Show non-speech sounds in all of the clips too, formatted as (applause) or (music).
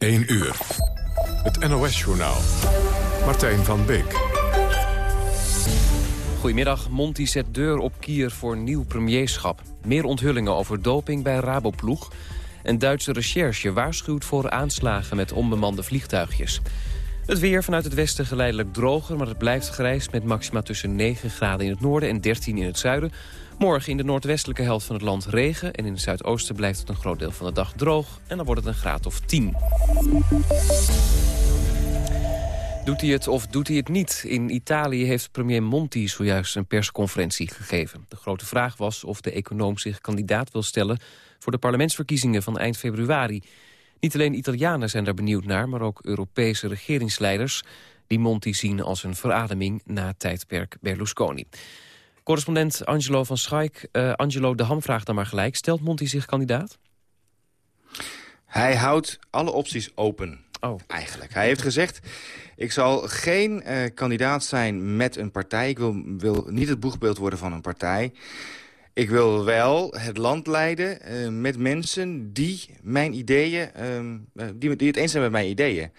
1 uur. Het NOS-journaal. Martijn van Beek. Goedemiddag. Monti zet deur op kier voor nieuw premierschap. Meer onthullingen over doping bij Raboploeg. En Duitse recherche waarschuwt voor aanslagen met onbemande vliegtuigjes. Het weer vanuit het westen geleidelijk droger, maar het blijft grijs... met maxima tussen 9 graden in het noorden en 13 in het zuiden. Morgen in de noordwestelijke helft van het land regen... en in het zuidoosten blijft het een groot deel van de dag droog... en dan wordt het een graad of 10. Doet hij het of doet hij het niet? In Italië heeft premier Monti zojuist een persconferentie gegeven. De grote vraag was of de econoom zich kandidaat wil stellen... voor de parlementsverkiezingen van eind februari. Niet alleen Italianen zijn daar benieuwd naar... maar ook Europese regeringsleiders... die Monti zien als een verademing na tijdperk Berlusconi. Correspondent Angelo van Schaik. Uh, Angelo de Ham vraagt dan maar gelijk. Stelt Monti zich kandidaat? Hij houdt alle opties open. Oh. Eigenlijk. Hij heeft gezegd, ik zal geen uh, kandidaat zijn met een partij. Ik wil, wil niet het boegbeeld worden van een partij. Ik wil wel het land leiden uh, met mensen die mijn ideeën, uh, die, die het eens zijn met mijn ideeën.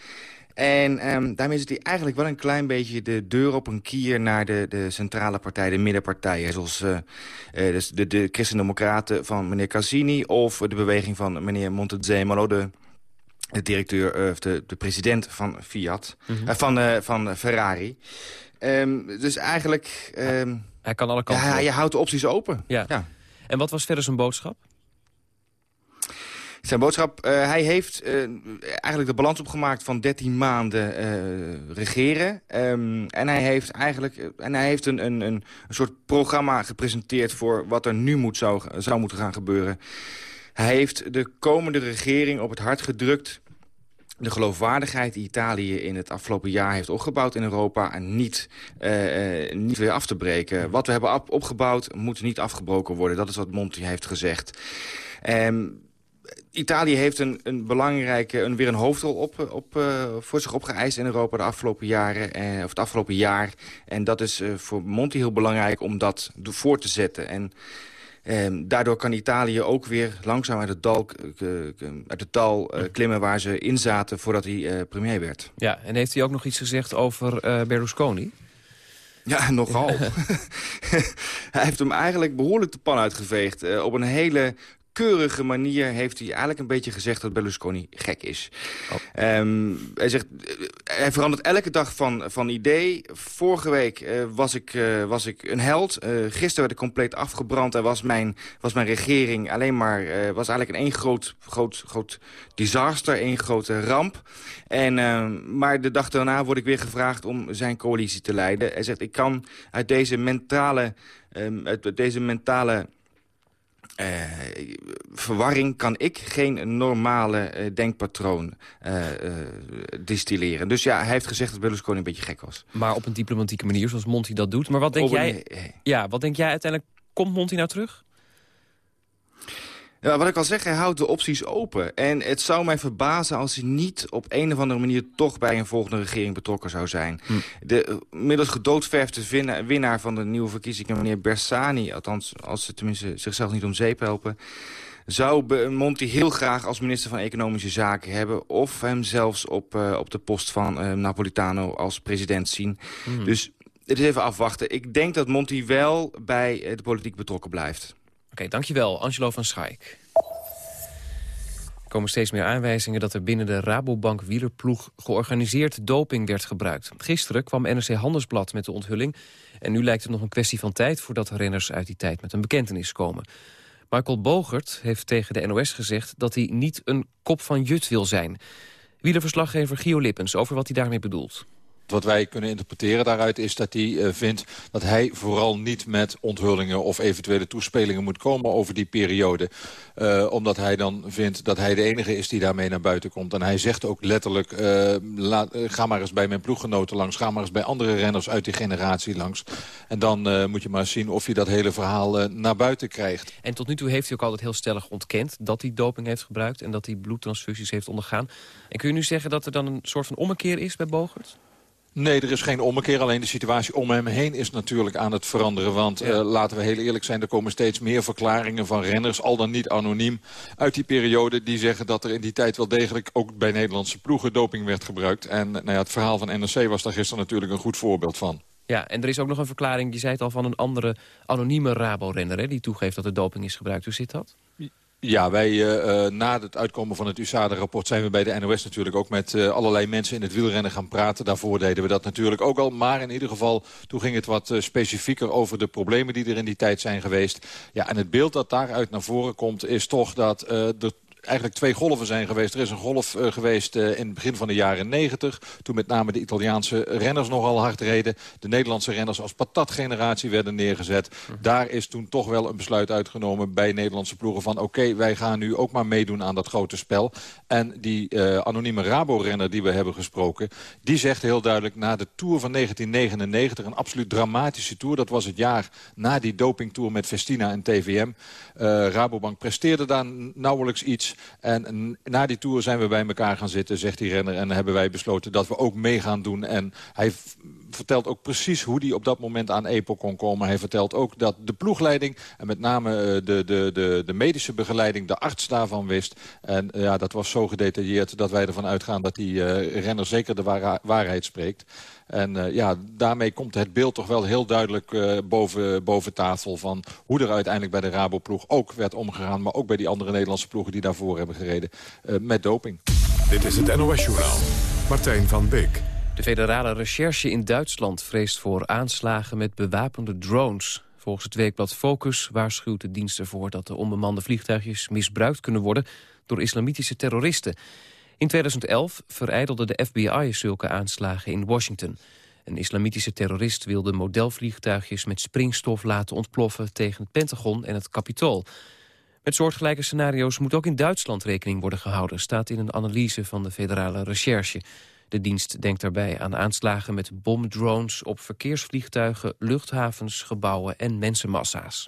En um, daarmee zit hij eigenlijk wel een klein beetje de deur op een kier... naar de, de centrale partij, de middenpartijen. Zoals uh, uh, de, de Christen-Democraten van meneer Cassini... of de beweging van meneer Montezemolo, de, de directeur, of de, de president van Fiat, mm -hmm. uh, van, van Ferrari. Um, dus eigenlijk... Um, hij kan alle kanten ja, Je houdt de opties open. Ja. ja. En wat was verder zijn boodschap? Zijn boodschap, uh, hij heeft uh, eigenlijk de balans opgemaakt van 13 maanden uh, regeren. Um, en hij heeft eigenlijk en hij heeft een, een, een soort programma gepresenteerd voor wat er nu moet, zou, zou moeten gaan gebeuren. Hij heeft de komende regering op het hart gedrukt de geloofwaardigheid die Italië in het afgelopen jaar heeft opgebouwd in Europa... en niet, niet weer af te breken. Wat we hebben opgebouwd moet niet afgebroken worden. Dat is wat Monti heeft gezegd. Um, Italië heeft een, een belangrijke, een, weer een hoofdrol op, op, uh, voor zich opgeëist in Europa de afgelopen jaren, eh, of het afgelopen jaar. En dat is uh, voor Monti heel belangrijk om dat voor te zetten. En eh, daardoor kan Italië ook weer langzaam uit het dal, uit het dal klimmen waar ze in zaten voordat hij premier werd. Ja, en heeft hij ook nog iets gezegd over Berlusconi? Ja, (laughs) nogal. (laughs) hij heeft hem eigenlijk behoorlijk de pan uitgeveegd. Uh, op een hele keurige manier heeft hij eigenlijk een beetje gezegd dat Berlusconi gek is. Oh. Um, hij zegt, eh, hij verandert elke dag van, van idee. Vorige week uh, was, ik, uh, was ik een held. Uh, gisteren werd ik compleet afgebrand en was mijn, was mijn regering alleen maar, was eigenlijk een één groot, groot, groot disaster, één grote ramp. En, ehm, maar de dag daarna word ik weer gevraagd om zijn coalitie te leiden. Hij zegt, ik kan uit deze mentale, um, uit deze mentale uh, verwarring kan ik geen normale uh, denkpatroon uh, distilleren. Dus ja, hij heeft gezegd dat Berlusconi een beetje gek was. Maar op een diplomatieke manier, zoals Monti dat doet. Maar wat denk, jij, ja, wat denk jij uiteindelijk? Komt Monti nou terug? Ja, wat ik al zeg, hij houdt de opties open. En het zou mij verbazen als hij niet op een of andere manier... toch bij een volgende regering betrokken zou zijn. Hm. De uh, middels gedoodverfde winnaar, van de nieuwe verkiezingen... meneer Bersani, althans als ze tenminste zichzelf niet om zeep helpen... zou Monti heel graag als minister van Economische Zaken hebben... of hem zelfs op, uh, op de post van uh, Napolitano als president zien. Hm. Dus het is even afwachten. Ik denk dat Monti wel bij de politiek betrokken blijft. Oké, dankjewel. Angelo van Schaik. Er komen steeds meer aanwijzingen dat er binnen de Rabobank wielerploeg georganiseerd doping werd gebruikt. Gisteren kwam NRC Handelsblad met de onthulling en nu lijkt het nog een kwestie van tijd voordat renners uit die tijd met een bekentenis komen. Michael Bogert heeft tegen de NOS gezegd dat hij niet een kop van jut wil zijn. Wielerverslaggever Gio Lippens over wat hij daarmee bedoelt. Wat wij kunnen interpreteren daaruit is dat hij uh, vindt dat hij vooral niet met onthullingen of eventuele toespelingen moet komen over die periode. Uh, omdat hij dan vindt dat hij de enige is die daarmee naar buiten komt. En hij zegt ook letterlijk, laat, ga maar eens bij mijn ploeggenoten langs. Ga maar eens bij andere renners uit die generatie langs. En dan moet je maar zien of je dat hele verhaal naar buiten krijgt. En tot nu toe heeft hij ook altijd heel stellig ontkend dat hij doping heeft gebruikt. En dat hij bloedtransfusies heeft ondergaan. En kun je nu zeggen dat er dan een soort van ommekeer is bij Bogert? Nee, er is geen ommekeer. Alleen de situatie om hem heen is natuurlijk aan het veranderen. Want eh, laten we heel eerlijk zijn, er komen steeds meer verklaringen van renners... al dan niet anoniem uit die periode... die zeggen dat er in die tijd wel degelijk ook bij Nederlandse ploegen doping werd gebruikt. En nou ja, het verhaal van NRC was daar gisteren natuurlijk een goed voorbeeld van. Ja, en er is ook nog een verklaring, je zei het al, van een andere anonieme Rabo-renner... die toegeeft dat er doping is gebruikt. Hoe zit dat? Ja, wij uh, na het uitkomen van het USADA-rapport zijn we bij de NOS natuurlijk ook met uh, allerlei mensen in het wielrennen gaan praten. Daarvoor deden we dat natuurlijk ook al. Maar in ieder geval, toen ging het wat specifieker over de problemen die er in die tijd zijn geweest. Ja, en het beeld dat daaruit naar voren komt is toch dat er eigenlijk twee golven zijn geweest. Er is een golf uh, geweest uh, in het begin van de jaren 90. Toen met name de Italiaanse renners nogal hard reden. De Nederlandse renners als patatgeneratie werden neergezet. Daar is toen toch wel een besluit uitgenomen bij Nederlandse ploegen van... oké, wij gaan nu ook maar meedoen aan dat grote spel. En die uh, anonieme Rabo-renner die we hebben gesproken... die zegt heel duidelijk na de Tour van 1999... een absoluut dramatische Tour. Dat was het jaar na die dopingtour met Festina en TVM. Rabobank presteerde daar nauwelijks iets. En na die Tour zijn we bij elkaar gaan zitten, zegt die renner. En hebben wij besloten dat we ook mee gaan doen. En hij vertelt ook precies hoe hij op dat moment aan EPO kon komen. Hij vertelt ook dat de ploegleiding en met name eh, de, de, de, de medische begeleiding... de arts daarvan wist. En ja, dat was zo gedetailleerd dat wij ervan uitgaan... dat die uh, renner zeker de waarheid spreekt. En ja, daarmee komt het beeld toch wel heel duidelijk boven, boven tafel... van hoe er uiteindelijk bij de Rabo-ploeg ook werd omgegaan... maar ook bij die andere Nederlandse ploegen die daarvoor hebben gereden met doping. Dit is het NOS-journaal. Martijn van Beek. De federale recherche in Duitsland vreest voor aanslagen met bewapende drones. Volgens het weekblad Focus waarschuwt de dienst ervoor... dat de onbemande vliegtuigjes misbruikt kunnen worden door islamitische terroristen. In 2011 vereidelde de FBI zulke aanslagen in Washington. Een islamitische terrorist wilde modelvliegtuigjes met springstof laten ontploffen tegen het Pentagon en het Capitool. Met soortgelijke scenario's moet ook in Duitsland rekening worden gehouden, staat in een analyse van de federale recherche. De dienst denkt daarbij aan aanslagen met bomdrones op verkeersvliegtuigen, luchthavens, gebouwen en mensenmassa's.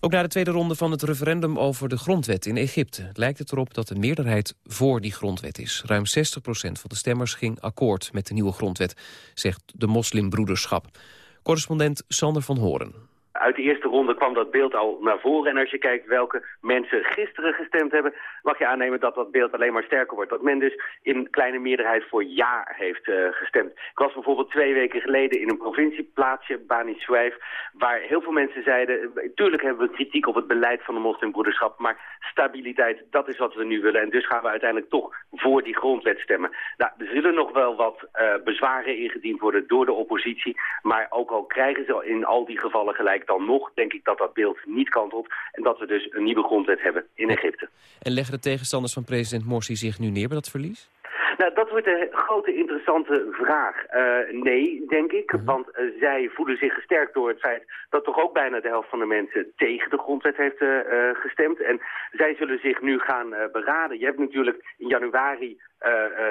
Ook na de tweede ronde van het referendum over de grondwet in Egypte... lijkt het erop dat de meerderheid voor die grondwet is. Ruim 60% van de stemmers ging akkoord met de nieuwe grondwet... zegt de moslimbroederschap. Correspondent Sander van Horen. Uit de eerste ronde kwam dat beeld al naar voren. En als je kijkt welke mensen gisteren gestemd hebben... mag je aannemen dat dat beeld alleen maar sterker wordt. Dat men dus in kleine meerderheid voor ja heeft uh, gestemd. Ik was bijvoorbeeld twee weken geleden in een provincieplaatsje, Bani Suif... waar heel veel mensen zeiden... tuurlijk hebben we kritiek op het beleid van de moslimbroederschap... maar stabiliteit, dat is wat we nu willen. En dus gaan we uiteindelijk toch voor die grondwet stemmen. Nou, er zullen nog wel wat uh, bezwaren ingediend worden door de oppositie... maar ook al krijgen ze in al die gevallen gelijk dan nog denk ik dat dat beeld niet kantelt... en dat we dus een nieuwe grondwet hebben in Egypte. En leggen de tegenstanders van president Morsi zich nu neer bij dat verlies? Nou, dat wordt een grote interessante vraag. Uh, nee, denk ik, mhm. want uh, zij voelen zich gesterkt door het feit dat toch ook bijna de helft van de mensen tegen de grondwet heeft uh, gestemd. En zij zullen zich nu gaan beraden. Je hebt natuurlijk in januari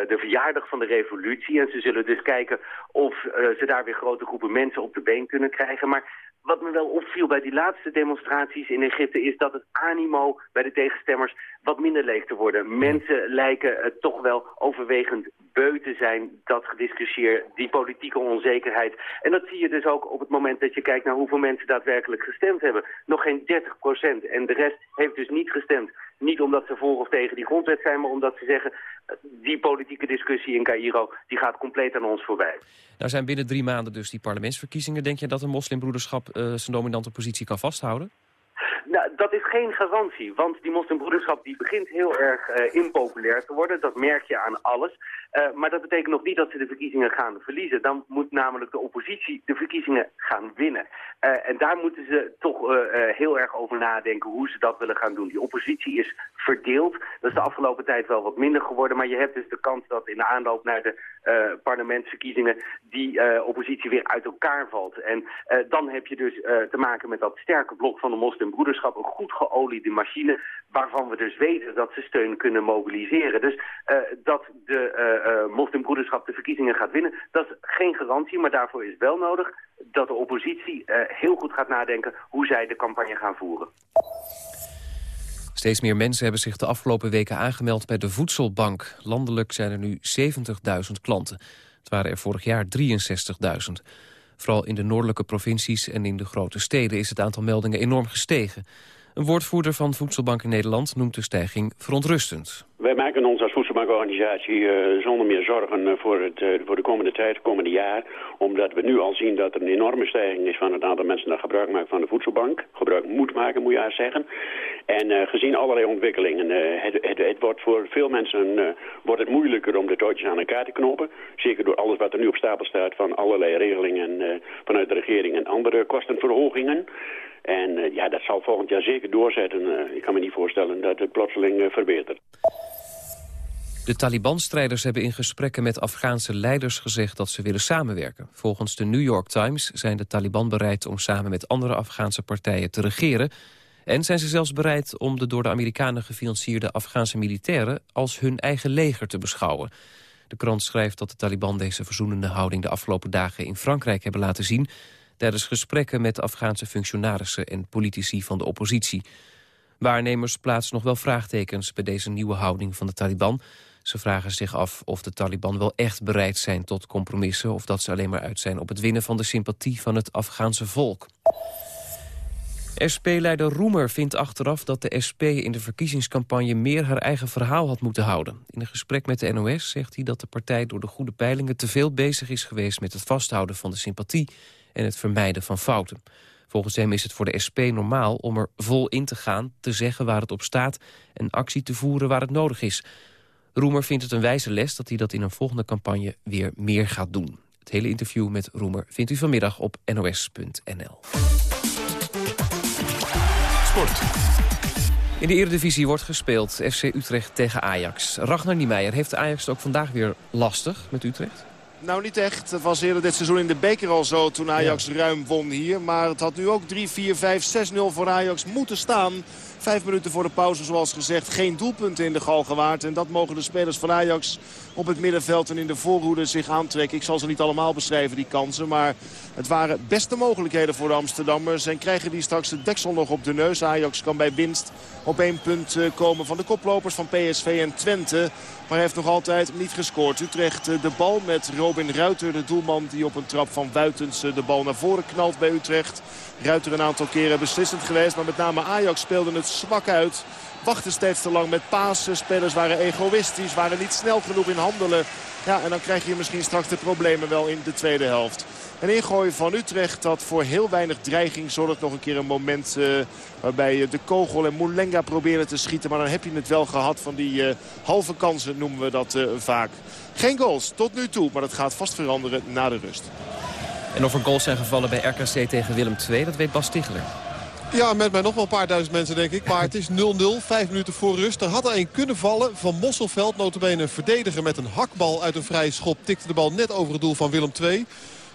de verjaardag van de revolutie en ze zullen dus kijken of ze daar weer grote groepen mensen op de been kunnen krijgen. Maar wat me wel opviel bij die laatste demonstraties in Egypte... is dat het animo bij de tegenstemmers wat minder leek te worden. Mensen lijken het toch wel overwegend beu te zijn, dat gediscussieer, die politieke onzekerheid. En dat zie je dus ook op het moment dat je kijkt naar hoeveel mensen daadwerkelijk gestemd hebben. Nog geen 30 procent. En de rest heeft dus niet gestemd. Niet omdat ze voor of tegen die grondwet zijn, maar omdat ze zeggen... die politieke discussie in Cairo die gaat compleet aan ons voorbij. Nou zijn binnen drie maanden dus die parlementsverkiezingen. Denk je dat de moslimbroederschap uh, zijn dominante positie kan vasthouden? Nou, dat is geen garantie, want die moslimbroederschap die begint heel erg uh, impopulair te worden. Dat merk je aan alles. Uh, maar dat betekent nog niet dat ze de verkiezingen gaan verliezen. Dan moet namelijk de oppositie de verkiezingen gaan winnen. Uh, en daar moeten ze toch heel erg over nadenken hoe ze dat willen gaan doen. Die oppositie is verdeeld. Dat is de afgelopen tijd wel wat minder geworden. Maar je hebt dus de kans dat in de aanloop naar de parlementsverkiezingen die oppositie weer uit elkaar valt. En dan heb je dus te maken met dat sterke blok van de moslimbroederschap. Een goed geoliede machine waarvan we dus weten dat ze steun kunnen mobiliseren. Dus dat de uh, moslimbroederschap de verkiezingen gaat winnen. Dat is geen garantie, maar daarvoor is wel nodig dat de oppositie heel goed gaat nadenken hoe zij de campagne gaan voeren. Steeds meer mensen hebben zich de afgelopen weken aangemeld bij de Voedselbank. Landelijk zijn er nu 70.000 klanten. Het waren er vorig jaar 63.000. Vooral in de noordelijke provincies en in de grote steden is het aantal meldingen enorm gestegen. Een woordvoerder van Voedselbank in Nederland noemt de stijging verontrustend. Wij maken ons als voedselbankorganisatie uh, zonder meer zorgen uh, voor, het, uh, voor de komende tijd, het komende jaar. Omdat we nu al zien dat er een enorme stijging is van het aantal mensen dat gebruik maakt van de voedselbank. Gebruik moet maken, moet je eigenlijk zeggen. En gezien allerlei ontwikkelingen, het, het, wordt voor veel mensen wordt het moeilijker om de touwtjes aan elkaar te knopen. Zeker door alles wat er nu op stapel staat van allerlei regelingen vanuit de regering en andere kostenverhogingen. En uh, ja, dat zal volgend jaar zeker doorzetten. Uh, ik kan me niet voorstellen dat het plotseling uh, verbetert. De Taliban-strijders hebben in gesprekken met Afghaanse leiders gezegd dat ze willen samenwerken. Volgens de New York Times zijn de Taliban bereid om samen met andere Afghaanse partijen te regeren. En zijn ze zelfs bereid om de door de Amerikanen gefinancierde Afghaanse militairen als hun eigen leger te beschouwen. De krant schrijft dat de Taliban deze verzoenende houding de afgelopen dagen in Frankrijk hebben laten zien tijdens gesprekken met Afghaanse functionarissen en politici van de oppositie. Waarnemers plaatsen nog wel vraagtekens bij deze nieuwe houding van de Taliban. Ze vragen zich af of de Taliban wel echt bereid zijn tot compromissen... of dat ze alleen maar uit zijn op het winnen van de sympathie van het Afghaanse volk. SP-leider Roemer vindt achteraf dat de SP in de verkiezingscampagne meer haar eigen verhaal had moeten houden. In een gesprek met de NOS zegt hij dat de partij door de goede peilingen te veel bezig is geweest met het vasthouden van de sympathie en het vermijden van fouten. Volgens hem is het voor de SP normaal om er vol in te gaan, te zeggen waar het op staat en actie te voeren waar het nodig is. Roemer vindt het een wijze les dat hij dat in een volgende campagne weer meer gaat doen. Het hele interview met Roemer vindt u vanmiddag op nos.nl. Sport. In de Eredivisie wordt gespeeld FC Utrecht tegen Ajax. Ragnar Niemeyer heeft Ajax ook vandaag weer lastig met Utrecht? Nou, niet echt. Het was eerder dit seizoen in de beker al zo toen Ajax ruim won hier. Maar het had nu ook 3, 4, 5, 6-0 voor Ajax moeten staan. Vijf minuten voor de pauze, zoals gezegd, geen doelpunten in de gal gewaard. En dat mogen de spelers van Ajax op het middenveld en in de voorhoede zich aantrekken. Ik zal ze niet allemaal beschrijven, die kansen. Maar het waren beste mogelijkheden voor de Amsterdammers. En krijgen die straks de deksel nog op de neus. Ajax kan bij winst op één punt eh, komen van de koplopers van PSV en Twente. Maar heeft nog altijd niet gescoord. Utrecht eh, de bal met Robin Ruiter, de doelman die op een trap van Wuitens eh, de bal naar voren knalt bij Utrecht. Ruiter een aantal keren beslissend geweest. Maar met name Ajax speelde het zwak uit. Wachten steeds te lang met Pasen. Spelers waren egoïstisch, waren niet snel genoeg in handelen. Ja, en dan krijg je misschien straks de problemen wel in de tweede helft. Een ingooi van Utrecht dat voor heel weinig dreiging zorgt. Nog een keer een moment uh, waarbij de kogel en Moulenga proberen te schieten. Maar dan heb je het wel gehad van die uh, halve kansen noemen we dat vaak. Geen goals tot nu toe, maar dat gaat vast veranderen na de rust. En of er goals zijn gevallen bij RKC tegen Willem II, dat weet Bas Ticheler. Ja, met mij nog wel een paar duizend mensen denk ik. Maar het is 0-0, vijf minuten voor rust. Er had er een kunnen vallen van Mosselveld. Notabene een verdediger met een hakbal uit een vrije schop. Tikte de bal net over het doel van Willem II.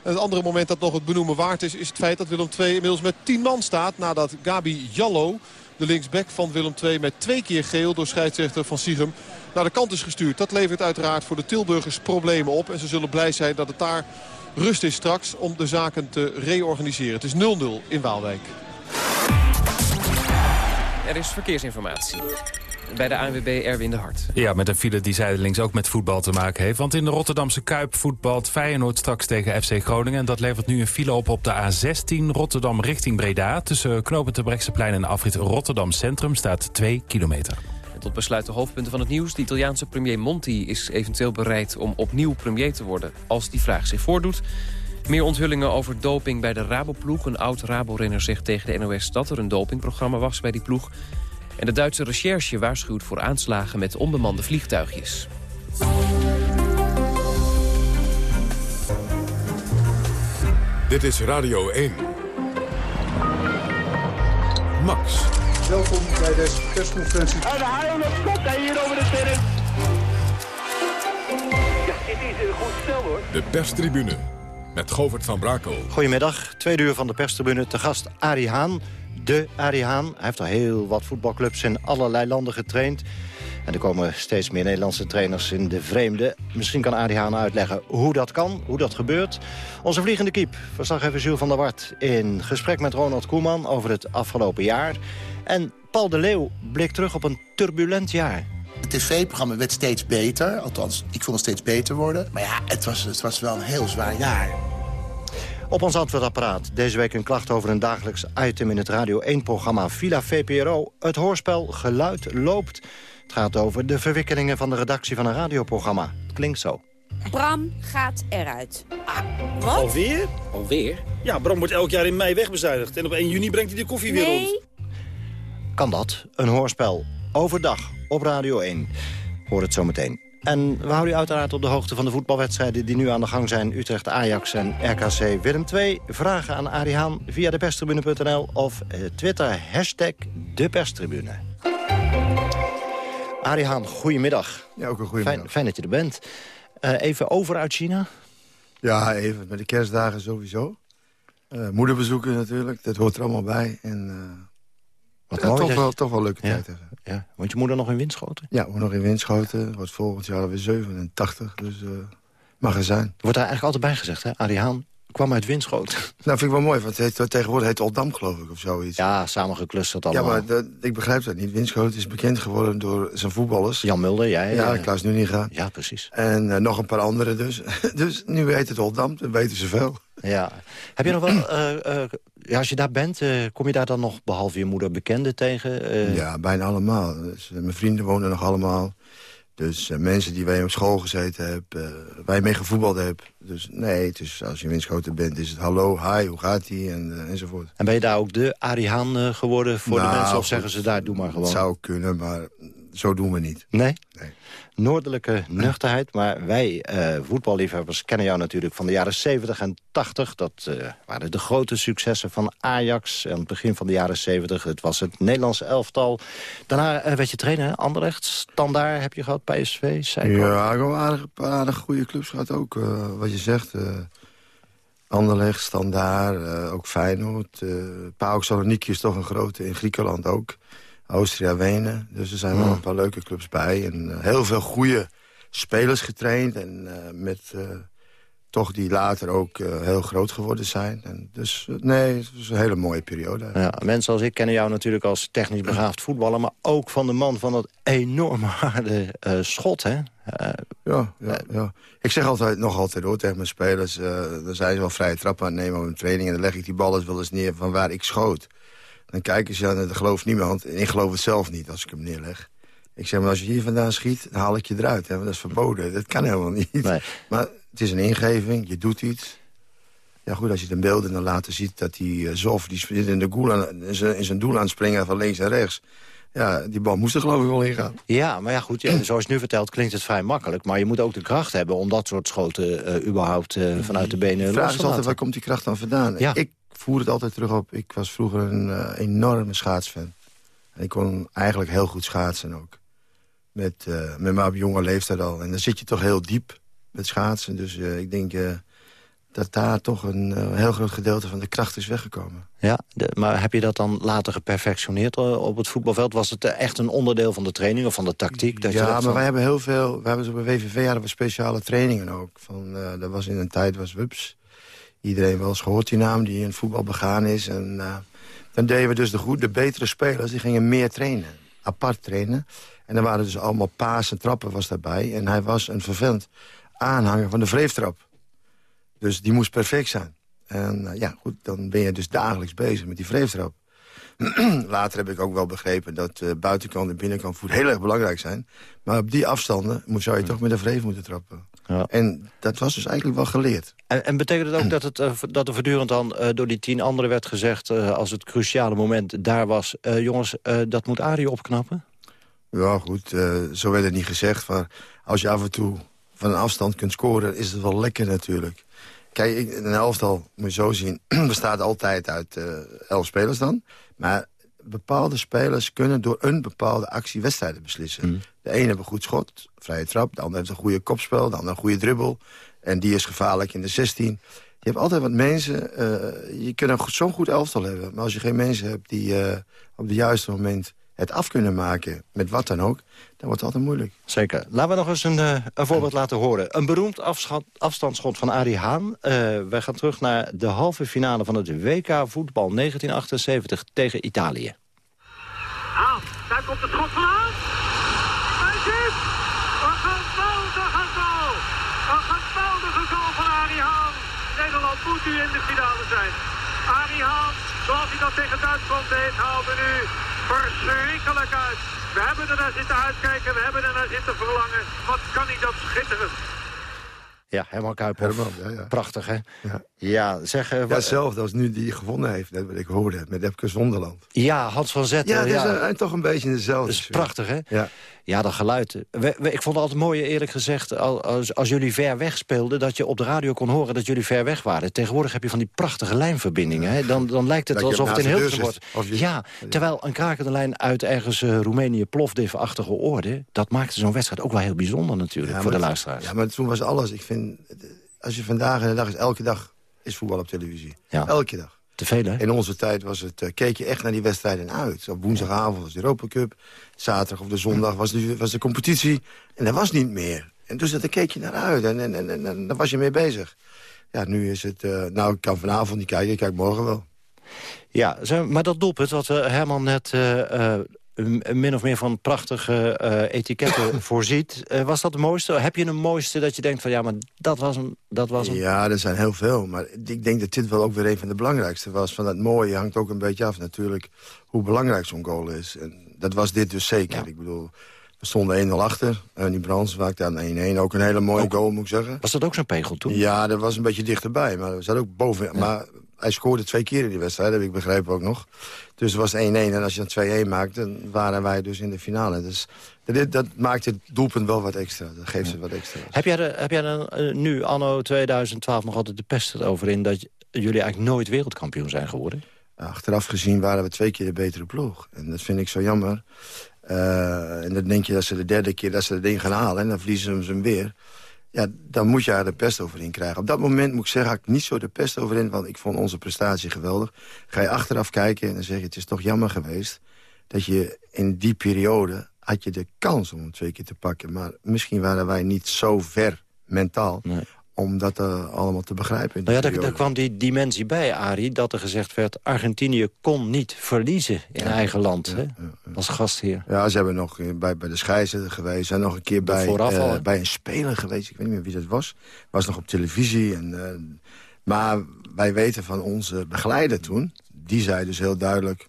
En het andere moment dat nog het benoemen waard is... is het feit dat Willem II inmiddels met 10 man staat... nadat Gabi Jallo, de linksback van Willem II... met twee keer geel door scheidsrechter van Siegem naar de kant is gestuurd. Dat levert uiteraard voor de Tilburgers problemen op. En ze zullen blij zijn dat het daar rust is straks om de zaken te reorganiseren. Het is 0-0 in Waalwijk. Er is verkeersinformatie. Bij de ANWB Erwin de Hart. Ja, met een file die zijdelings ook met voetbal te maken heeft. Want in de Rotterdamse Kuip voetbalt Feyenoord straks tegen FC Groningen. En dat levert nu een file op op de A16 Rotterdam richting Breda. Tussen Knopen Brechtseplein en afrit Rotterdam Centrum staat 2 kilometer. En tot besluit de hoofdpunten van het nieuws. De Italiaanse premier Monti is eventueel bereid om opnieuw premier te worden... als die vraag zich voordoet. Meer onthullingen over doping bij de Raboploeg. Een oud Rabo-renner zegt tegen de NOS dat er een dopingprogramma was bij die ploeg. En de Duitse recherche waarschuwt voor aanslagen met onbemande vliegtuigjes. Dit is Radio 1. Max. Welkom bij deze persconferentie. En de haal op kop hier over de terrein. Ja, dit is een goed stel hoor. De perstribune met Govert van Brakel. Goedemiddag, tweede uur van de perstribune. Te gast Arie Haan, de Arie Haan. Hij heeft al heel wat voetbalclubs in allerlei landen getraind. En er komen steeds meer Nederlandse trainers in de vreemde. Misschien kan Arie Haan uitleggen hoe dat kan, hoe dat gebeurt. Onze vliegende kiep, verslaggever Jules van der Wart... in gesprek met Ronald Koeman over het afgelopen jaar. En Paul de Leeuw blikt terug op een turbulent jaar. Tv-programma werd steeds beter. Althans, ik vond het steeds beter worden. Maar ja, het was, het was wel een heel zwaar jaar. Op ons antwoordapparaat deze week een klacht over een dagelijks item in het Radio 1-programma Villa VPRO. Het hoorspel Geluid loopt. Het gaat over de verwikkelingen van de redactie van een radioprogramma. Het klinkt zo. Bram gaat eruit. Wat? Alweer? Alweer? Ja, Bram wordt elk jaar in mei wegbezuinigd. En op 1 juni brengt hij de koffie weer Nee. rond. Kan dat? Een hoorspel. Overdag op Radio 1. Hoor het zometeen. En we houden u uiteraard op de hoogte van de voetbalwedstrijden... die nu aan de gang zijn. Utrecht, Ajax en RKC Willem II. Vragen aan Arie Haan via deperstribune.nl of eh, Twitter hashtag deperstribune. Arie Haan, goedemiddag. Ja, ook een goedemiddag. Fijn, fijn dat je er bent. Eh, even over uit China. Ja, even met de kerstdagen sowieso. Eh, moederbezoeken natuurlijk, dat hoort er allemaal bij. En, Wat ja, mooi toch, wel, toch wel leuke Ja. tijd even. Ja, want je moeder nog in Winschoten? Ja, we nog in Winschoten. Wordt volgend jaar alweer 87, dus eh magazijn. Wordt daar eigenlijk altijd bij gezegd, hè? Arie Haan kwam uit Winschoten. (laughs) Nou, vind ik wel mooi, want het heet, tegenwoordig heet Oldam, geloof ik, of zoiets. Ja, samengeclusterd Ja, allemaal. maar dat- ik begrijp dat niet. Winschoten is bekend geworden door zijn voetballers. Jan Mulder, jij? Ja, eh, Klaas Nuninga. Ja, precies. En eh, nog een paar anderen dus. (laughs) dus nu weet het Oldam, dan weten ze veel. Ja. Heb je nog wel, eh, ja, als je daar bent, kom je daar dan nog, behalve je moeder, bekenden tegen? Ja, bijna allemaal. Dus, mijn vrienden wonen nog allemaal. Dus eh, mensen die wij op school gezeten hebben, waar je mee gevoetbald hebt. Dus nee, het is, als je in Winschoten bent, is het hallo, hi, hoe gaat ie en, eh, enzovoort. En ben je daar ook de Arie Haan eh, geworden voor de Nou, mensen? Of goed, zeggen ze daar, doe maar gewoon? Het zou kunnen, maar zo doen we niet. Nee? Nee. Noordelijke nuchterheid. Maar wij eh, voetballiefhebbers kennen jou natuurlijk van de jaren 70 en 80. Dat eh, waren de grote successen van Ajax. Aan het begin van de jaren 70. Het was het Nederlandse elftal. Daarna eh, werd je trainer, hè? Anderlecht. Standaard heb je gehad, PSV, Seiko. Ja, gewoon aardig, aardig goede clubs gehad ook. wat je zegt, Anderlecht, Standaard, ook Feyenoord. eh PAOK Saloniki is toch een grote, in Griekenland ook. Austria, Wenen. Dus er zijn wel Hmm. een paar leuke clubs bij. En eh, heel veel goede spelers getraind. En eh, met eh, toch die later ook heel groot geworden zijn. En dus nee, het was een hele mooie periode. Ja, mensen als ik kennen jou natuurlijk als technisch begaafd voetballer... maar ook van de man van dat enorme harde schot, hè? Ja, ja, ja. Ik zeg altijd, nog altijd hoor, tegen mijn spelers... dan zijn ze wel vrije trappen aan het nemen op een training... en dan leg ik die bal eens wel eens neer van waar ik schoot. Dan kijken ze dat gelooft niemand. En ik geloof het zelf niet als ik hem neerleg. Ik zeg, maar als je hier vandaan schiet, dan haal ik je eruit. Hè, want dat is verboden. Dat kan helemaal niet. Nee. (laughs) Maar het is een ingeving, je doet iets. Ja goed, als je de beelden dan later ziet dat die uh, Zof... die zit in, de goal aan, in, zijn, in doel aan het springen van links en rechts... Ja, die bal moest er geloof ik wel ingaan. Ja, maar ja, goed, ja, (clears throat) zoals je nu vertelt klinkt het vrij makkelijk. Maar je moet ook de kracht hebben om dat soort schoten eh, überhaupt eh, vanuit de benen De los vraag te is altijd, laten. waar komt die kracht dan vandaan? Ja. Ik voer het altijd terug op, ik was vroeger een eh, enorme schaatsfan. En ik kon eigenlijk heel goed schaatsen ook. Met, eh met mijn jonge leeftijd al. En dan zit je toch heel diep met schaatsen. Dus eh, ik denk dat daar toch een heel groot gedeelte van de kracht is weggekomen. Ja, de- maar heb je dat dan later geperfectioneerd op het voetbalveld? Was het echt een onderdeel van de training of van de tactiek? Dat je ja, maar van- wij hebben heel veel... We hebben zo bij WVV hadden we speciale trainingen ook. Van, dat was in een tijd, was WUPS. Iedereen wel eens gehoord die naam, die in voetbal begaan is. En eh, dan deden we dus de, goed, de betere spelers, die gingen meer trainen. Apart trainen. En dan waren dus allemaal paas en trappen was daarbij. En hij was een vervent aanhanger van de vreeftrap. Dus die moest perfect zijn. En eh, ja, goed, dan ben je dus dagelijks bezig met die vreeftrap. (clears throat) Later heb ik ook wel begrepen dat eh, buitenkant en binnenkant voet heel erg belangrijk zijn. Maar op die afstanden moet, zou je toch met een vreef moeten trappen. Ja. En dat was dus eigenlijk wel geleerd. En, en betekent het ook (clears throat) dat, het, eh, dat er voortdurend dan eh, door die tien anderen werd gezegd... eh, als het cruciale moment daar was... eh, jongens, eh, dat moet Arie opknappen? Ja, goed, eh, zo werd het niet gezegd. Maar als je af en toe van een afstand kunt scoren, is het wel lekker natuurlijk. Kijk, een elftal moet je zo zien. (clears throat) bestaat altijd uit eh, elf spelers dan. Maar bepaalde spelers kunnen door een bepaalde actie wedstrijden beslissen. De ene heeft een goed schot, vrije trap. De ander heeft een goede kopspel, de ander een goede dribbel. En die is gevaarlijk in de 16. Je hebt altijd wat mensen... eh, je kunt zo'n goed elftal hebben. Maar als je geen mensen hebt die eh, op het juiste moment het af kunnen maken met wat dan ook, dan wordt het altijd moeilijk. Zeker. Laten we nog eens een, eh, voorbeeld laten horen. Een beroemd afstandsschot van Arie Haan. Eh, uh, wij gaan terug naar de halve finale van het WK voetbal 1978 tegen Italië. Ah, daar komt het schot vandaan. Een geweldige goal! Een geweldige goal van Arie Haan. Nederland moet nu in de finale zijn. Arie Haan zoals hij dat tegen Duitsland deed, haalde nu verschrikkelijk uit. We hebben er naar zitten uitkijken, we hebben er naar zitten verlangen. Wat kan hij dat schitterend. Ja, Herman Kuiphoff. Herman, ja, ja. Prachtig, hè? Ja. Ja, zeg... Ja, als nu die gewonnen heeft, net wat ik hoorde, met Epke Zonderland. ja, Hans van Zetten. Ja, ja, dat is een- toch een beetje dezelfde. Dat is prachtig, hè? Ja. Ja, dat geluid. We- we- ik vond het altijd mooi, eerlijk gezegd, al- als, als jullie ver weg speelden... dat je op de radio kon horen dat jullie ver weg waren. Tegenwoordig heb je van die prachtige lijnverbindingen. Hè? Dan, dan lijkt het Dat alsof het in deur wordt. je- Ja, terwijl een krakende lijn uit ergens eh, Roemenië... Plovdiv-achtige oorde, dat maakte zo'n wedstrijd ook wel heel bijzonder natuurlijk... Voor de luisteraars. Ja, maar toen was alles. Ik vind, als je vandaag en de dag is, elke dag is voetbal op televisie. Ja. Elke dag. Te veel, hè? In onze tijd was het, eh, keek je echt naar die wedstrijden uit. Op woensdagavond was de Europa Cup. Zaterdag of de zondag was de, was de competitie. En dat was niet meer. En dus daar keek je naar uit. En, en, en, en, en daar was je mee bezig. Ja, nu is het... eh, nou, ik kan vanavond niet kijken. Ik kijk morgen wel. Ja, maar dat doelpunt wat eh, Herman net eh, eh, min of meer van prachtige eh, etiketten (laughs) voorziet... eh, was dat de mooiste? Heb je een mooiste dat je denkt van ja, maar dat was hem, dat was hem? Ja, er zijn heel veel. Maar ik denk dat dit wel ook weer een van de belangrijkste was. Van dat mooie hangt ook een beetje af natuurlijk hoe belangrijk zo'n goal is. En dat was dit dus zeker. Ik bedoel, we stonden 1-0 achter. Ernie Brands maakte aan 1-1 ook een hele mooie goal, moet ik zeggen. Was dat ook zo'n pegel toen? Ja, dat was een beetje dichterbij. Maar we zaten ook boven. Maar hij scoorde twee keer in die wedstrijd, heb ik begrepen ook nog. Dus het was 1-1. En als je dan 2-1 maakt, dan waren wij dus in de finale. Dus dat, dat maakt het doelpunt wel wat extra. Dat geeft het wat extra. Heb jij, er, heb jij er eh, nu, anno 2012, nog altijd de pest erover in... dat jullie eigenlijk nooit wereldkampioen zijn geworden? Achteraf gezien waren we twee keer de betere ploeg. En dat vind ik zo jammer. Eh, en dan denk je dat ze de derde keer dat ze het ding gaan halen... en dan verliezen ze hem weer. Ja, dan moet je er de pest over in krijgen. Op dat moment moet ik zeggen, had ik niet zo de pest over in... want ik vond onze prestatie geweldig. Ga je achteraf kijken en dan zeg je... het is toch jammer geweest dat je in die periode... had je de kans om hem twee keer te pakken. Maar misschien waren wij niet zo ver mentaal... om dat eh, allemaal te begrijpen. Nou ja, daar, kwam die dimensie bij, Arie, dat er gezegd werd... Argentinië kon niet verliezen in eigen land, hè? als gastheer. Ja, ze hebben nog bij, bij de scheidsrechter geweest. Zijn nog een keer bij, eh, bij een speler geweest. Ik weet niet meer wie dat was. Was nog op televisie. En, eh, maar wij weten van onze begeleider toen. Die zei dus heel duidelijk...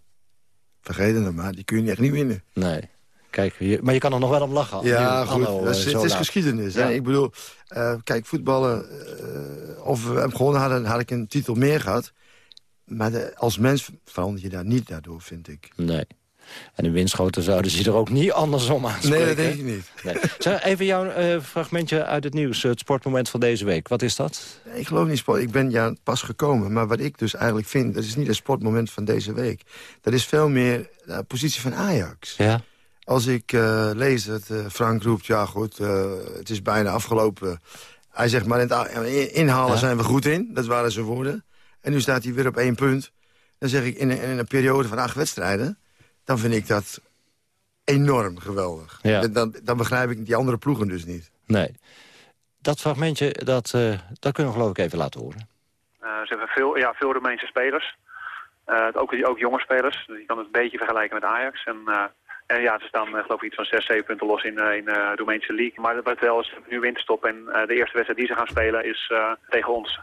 Vergeet het maar, die kun je echt niet winnen. Nee. Kijk, je, maar je kan er nog wel om lachen. Ja, nu, goed. anno, eh, het is laat. geschiedenis. Ja. Hè? Ik bedoel, eh, kijk, voetballen... eh, of we hem gewonnen hadden, had ik een titel meer gehad. Maar de- als mens verander je daar niet daardoor, vind ik. Nee. En in windschoten zouden ze er ook niet andersom aan Nee, dat denk ik niet. Nee. Zeg, even jouw fragmentje uit het nieuws, het sportmoment van deze week. Wat is dat? Ik geloof niet sport. Ik ben ja pas gekomen. Maar wat ik dus eigenlijk vind, dat is niet het sportmoment van deze week. Dat is veel meer de positie van Ajax. Ja. Als ik eh, lees dat eh, Frank roept, ja goed, eh, het is bijna afgelopen. Hij zegt, maar in het inhalen Ja. zijn we goed in. Dat waren zijn woorden. En nu staat hij weer op één punt. Dan zeg ik, in een, in een periode van acht wedstrijden... dan vind ik dat enorm geweldig. Ja. Dan, dan begrijp ik die andere ploegen dus niet. Nee. Dat fragmentje, dat, eh, dat kunnen we geloof ik even laten horen. Eh, ze hebben veel, ja, veel Roemeense spelers. Eh, ook, ook jonge spelers. Dus je kan het een beetje vergelijken met Ajax. En, eh, en ja, ze staan eh, geloof ik iets van 6, 7 punten los in, eh, in de Roemeense league. Maar wat wel is, nu winterstop. En eh, de eerste wedstrijd die ze gaan spelen is eh, tegen ons.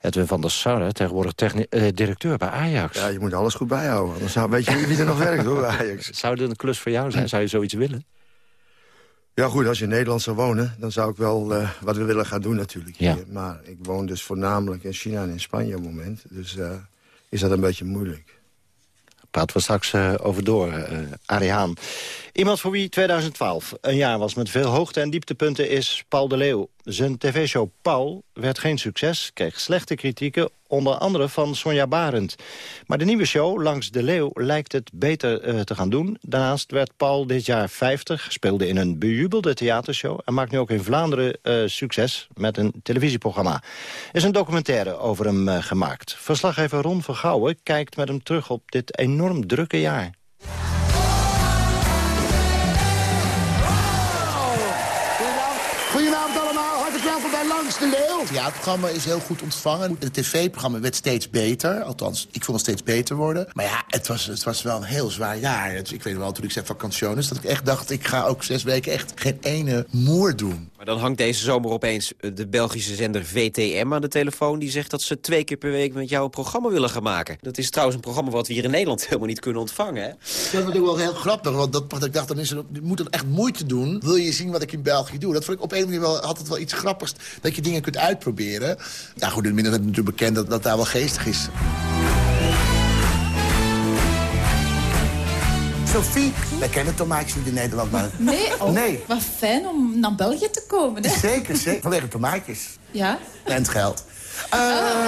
Edwin van der Sar, tegenwoordig eh, directeur bij Ajax. Ja, je moet alles goed bijhouden. Anders zou, weet je niet wie er nog werkt hoor, bij (laughs) Ajax. Zou dit een klus voor jou zijn? Zou je zoiets willen? Ja goed, als je in Nederland zou wonen, dan zou ik wel eh, wat we willen gaan doen natuurlijk. Ja. Hier. Maar ik woon dus voornamelijk in China en in Spanje op het moment. Dus eh, is dat een beetje moeilijk. Praten we straks eh, over door, eh Arie Haan. Iemand voor wie 2012 een jaar was met veel hoogte- en dieptepunten is Paul de Leeuw. Zijn tv-show Paul werd geen succes, kreeg slechte kritieken... onder andere van Sonja Barend. Maar de nieuwe show, Langs de Leeuw, lijkt het beter eh, te gaan doen. Daarnaast werd Paul dit jaar 50, speelde in een bejubelde theatershow... en maakt nu ook in Vlaanderen eh, succes met een televisieprogramma. Er is een documentaire over hem eh, gemaakt. Verslaggever Ron Vergouwen kijkt met hem terug op dit enorm drukke jaar. Langs de Leeuw. Het theaterprogramma is heel goed ontvangen. Het tv-programma werd steeds beter. Althans, ik vond het steeds beter worden. Maar ja, het was, het was wel een heel zwaar jaar. Ik weet wel, toen ik zei vakantiones... dat ik echt dacht, ik ga ook zes weken echt geen ene moer doen. Dan hangt deze zomer opeens de Belgische zender VTM aan de telefoon... die zegt dat ze twee keer per week met jou een programma willen gaan maken. Dat is trouwens een programma wat we hier in Nederland (laughs) helemaal niet kunnen ontvangen. Hè? Dat is natuurlijk wel heel grappig, want dat, ik dacht, dan is er, je moet dan echt moeite doen. Wil je zien wat ik in België doe? Dat vond ik op een manier wel altijd wel iets grappigs, dat je dingen kunt uitproberen. Ja goed, inmiddels is natuurlijk bekend dat dat daar wel geestig is. Sophie, wij kennen tomaatjes niet in Nederland, maar... Nee? Oh, Nee. Wat fijn om naar België te komen, hè? Zeker, zeker. Vanwege tomaatjes. Ja? En het geld. oh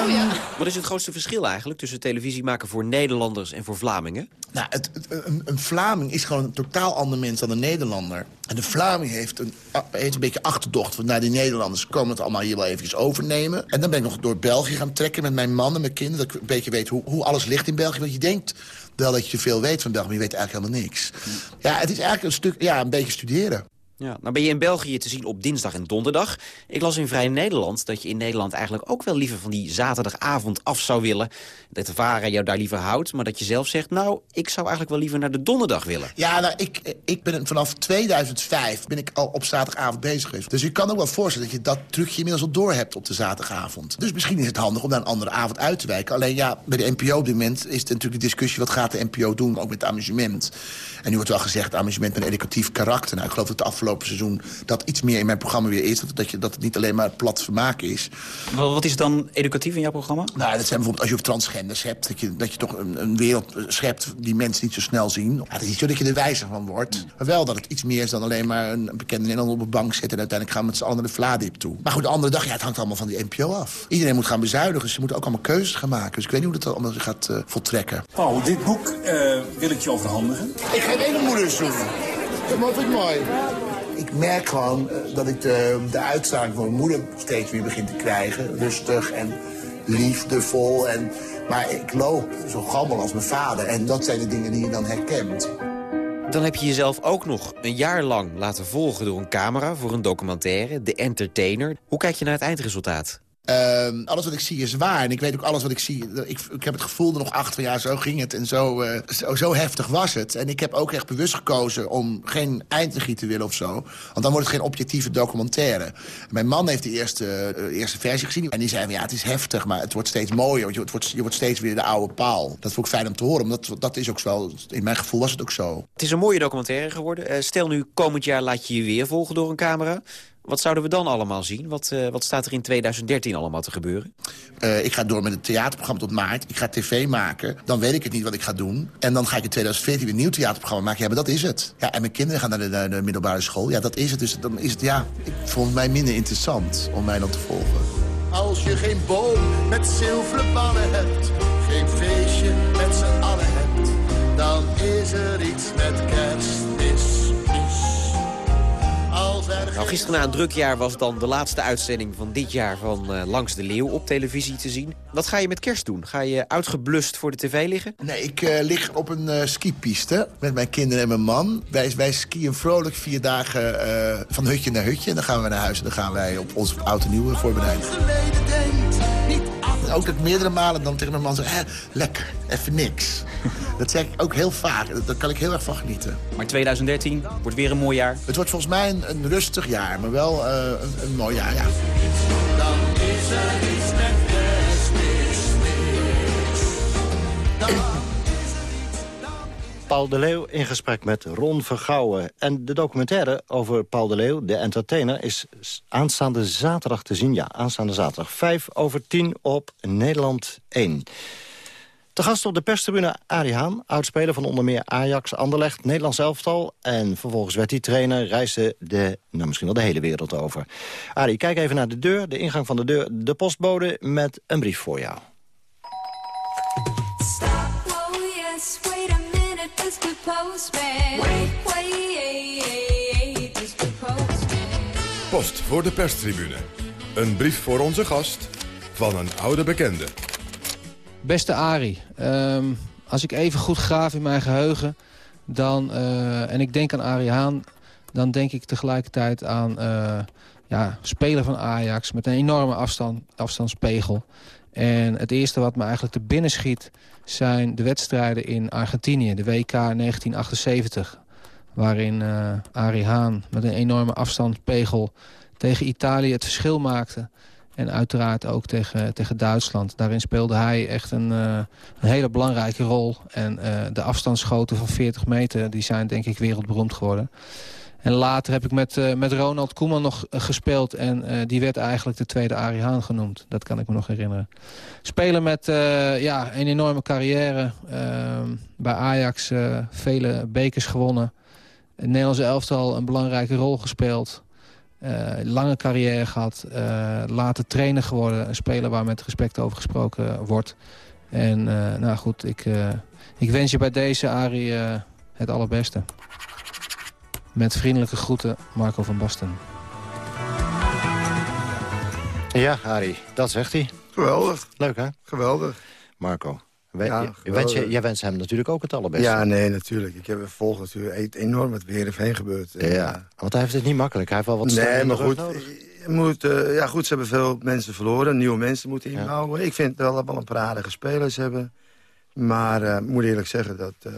ja. Wat is het grootste verschil eigenlijk tussen televisie maken voor Nederlanders en voor Vlamingen? Nou, het, het- een, een Vlaming is gewoon een totaal ander mens dan een Nederlander. En de Vlaming heeft een, heeft een beetje achterdocht. van nou, die Nederlanders komen het allemaal hier wel eventjes overnemen. En dan ben ik nog door België gaan trekken met mijn man en mijn kinderen. Dat ik een beetje weet hoe, hoe alles ligt in België. Want je denkt wel dat je veel weet van België, maar je weet eigenlijk helemaal niks. Ja, het is eigenlijk een stuk, ja, een beetje studeren. Ja, nou ben je in België te zien op dinsdag en donderdag. Ik las in Vrij Nederland dat je in Nederland eigenlijk ook wel liever van die zaterdagavond af zou willen. Dat de VARA jou daar liever houdt, maar dat je zelf zegt... nou, ik zou eigenlijk wel liever naar de donderdag willen. Ja, nou, ik, ik ben vanaf 2005 ben ik al op zaterdagavond bezig geweest. Dus je kan ook wel voorstellen dat je dat trucje inmiddels al door hebt op de zaterdagavond. Dus misschien is het handig om naar een andere avond uit te wijken. Alleen ja, bij de NPO op dit moment is het natuurlijk de discussie... wat gaat de NPO doen, ook met het amusement. En nu wordt wel gezegd, amusement met een educatief karakter. Nou, ik geloof dat het afgelopen seizoen dat iets meer in mijn programma weer is. Dat, dat, je, dat het niet alleen maar plat vermaak is. Wat, wat is dan educatief in jouw programma? Nou, dat zijn bijvoorbeeld als je over transgenders hebt... dat je, dat je toch een, een wereld schept die mensen niet zo snel zien. Ja, het is niet zo dat je er wijzer van wordt. Maar wel dat het iets meer is dan alleen maar een bekende Nederlander op een bank zitten... en uiteindelijk gaan we met z'n allen naar de Vladip toe. Maar goed, de andere dag, ja, het hangt allemaal van die NPO af. Iedereen moet gaan bezuinigen, dus ze moeten ook allemaal keuzes gaan maken. Dus ik weet niet hoe dat allemaal zich gaat eh, voltrekken. Paul, dit boek eh, wil ik je overhandigen. Ik ga even moeders doen. Dat vind ik mooi. Ik merk gewoon eh, dat ik de, de van mijn moeder steeds weer begin te krijgen. Rustig en liefdevol. En, maar ik loop zo gammel als mijn vader. En dat zijn de dingen die je dan herkent. Dan heb je jezelf ook nog een jaar lang laten volgen door een camera... voor een documentaire, The Entertainer. Hoe kijk je naar het eindresultaat? Ehm, alles wat ik zie is waar. En ik weet ook alles wat ik zie. Ik, ik heb het gevoel er nog achter jaar, zo ging het. En zo, eh, zo, zo heftig was het. En ik heb ook echt bewust gekozen om geen eindregie te willen of zo. Want dan wordt het geen objectieve documentaire. Mijn man heeft de eerste, eh, eerste versie gezien. En die zei, ja, het is heftig, maar het wordt steeds mooier. Want je, het wordt, je wordt steeds weer de oude paal. Dat vond ik fijn om te horen. Omdat dat is ook zo. In mijn gevoel was het ook zo. Het is een mooie documentaire geworden. Eh, stel nu, komend jaar laat je je weer volgen door een camera. Wat zouden we dan allemaal zien? Wat, eh, wat staat er in 2013 allemaal te gebeuren? Eh, ik ga door met het theaterprogramma tot maart. Ik ga tv maken. Dan weet ik het niet wat ik ga doen. En dan ga ik in 2014 weer een nieuw theaterprogramma maken. Ja, maar dat is het. Ja, en mijn kinderen gaan naar de, naar de middelbare school. Ja, dat is het. Dus dan is het, ja... Ik vond het mij minder interessant om mij dan te volgen. Als je geen boom met zilveren ballen hebt... geen feestje met z'n allen hebt... dan is er iets met kerstmis Nou, gisteren na een druk jaar was dan de laatste uitzending van dit jaar van eh, Langs de Leeuw op televisie te zien. Wat ga je met kerst doen? Ga je uitgeblust voor de tv liggen? Nee, ik eh, lig op een eh, skipiste met mijn kinderen en mijn man. Wij, wij skiën vrolijk vier dagen van hutje naar hutje. En dan gaan we naar huis en dan gaan wij op ons oud en nieuw voorbereiden. Ook dat ik meerdere malen dan tegen mijn man zeg... Hè, lekker, even niks. (laughs) Dat zeg ik ook heel vaak. Daar kan ik heel erg van genieten. Maar 2013 wordt weer een mooi jaar. Het wordt volgens mij een, een rustig jaar, maar wel eh, een, een mooi jaar, ja. Dan is er iets met Paul de Leeuw in gesprek met Ron Vergouwen. En de documentaire over Paul de Leeuw, de entertainer... is aanstaande zaterdag te zien. Ja, aanstaande zaterdag. 5 over 10 op Nederland 1. Te gast op de perstribune Arie Haan, oudspeler van onder meer Ajax, Anderlecht, Nederlands elftal. En vervolgens werd hij trainer, reisde de, nou misschien wel de hele wereld over. Arie, kijk even naar de deur, de ingang van de deur, de postbode met een brief voor jou. Postman. Wait, wait, Mr. Postman. Post voor de perstribune. Een brief voor onze gast van een oude bekende. Beste Arie, ehm, als ik even goed graaf in mijn geheugen... Dan, eh, en ik denk aan Arie Haan... dan denk ik tegelijkertijd aan eh, ja, speler van Ajax... met een enorme afstand, afstandspegel. En het eerste wat me eigenlijk te binnen schiet... zijn de wedstrijden in Argentinië, de WK 1978... waarin eh Arie Haan met een enorme afstandspegel tegen Italië het verschil maakte. En uiteraard ook tegen, tegen Duitsland. Daarin speelde hij echt een, uh, een hele belangrijke rol. En uh, de afstandsschoten van 40 meter die zijn denk ik wereldberoemd geworden. En later heb ik met, uh, met Ronald Koeman nog gespeeld. En die werd eigenlijk de tweede Arie Haan genoemd. Dat kan ik me nog herinneren. Spelen met ja, een enorme carrière. Ehm, bij Ajax vele bekers gewonnen. Nederlandse elftal een belangrijke rol gespeeld. Lange carrière gehad, later trainer geworden. Een speler waar met respect over gesproken wordt. En nou goed, ik, ik wens je bij deze, Arie, het allerbeste. Met vriendelijke groeten, Marco van Basten. Ja, Arie, dat zegt hij. Geweldig. Leuk, hè? Geweldig. Marco. Ja, wens je, jij wenst hem natuurlijk ook het allerbeste. Ja, nee, natuurlijk. Ik heb volgens natuurlijk enorm wat weer heen gebeurd. Ja, want hij heeft het niet makkelijk. Hij heeft wel wat Nee, maar goed. Moet, uh, ja, goed, ze hebben veel mensen verloren. Nieuwe mensen moeten inhouden. Ik vind wel dat we wel een paar aardige spelers hebben. Maar ik uh, moet eerlijk zeggen dat, uh,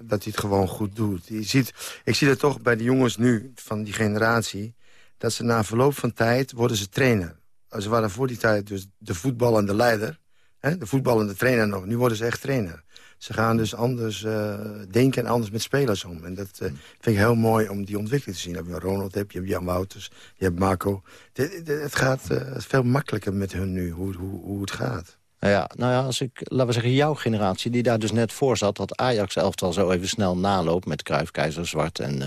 dat hij het gewoon goed doet. Je ziet, ik zie dat toch bij de jongens nu, van die generatie... dat ze na verloop van tijd worden ze trainer. Ze waren voor die tijd dus de voetballende leider... De voetballende trainer nog. Nu worden ze echt trainer. Ze gaan dus anders denken en anders met spelers om. En dat vind ik heel mooi om die ontwikkeling te zien. Je hebt Ronald, je hebt Jan Wouters, je hebt Marco. Het gaat veel makkelijker met hun nu, hoe, hoe, hoe het gaat. Nou ja, nou ja, als ik, laten we zeggen, jouw generatie die daar dus net voor zat... dat Ajax-elftal zo even snel naloopt met Kruif, Keizer, Zwart en...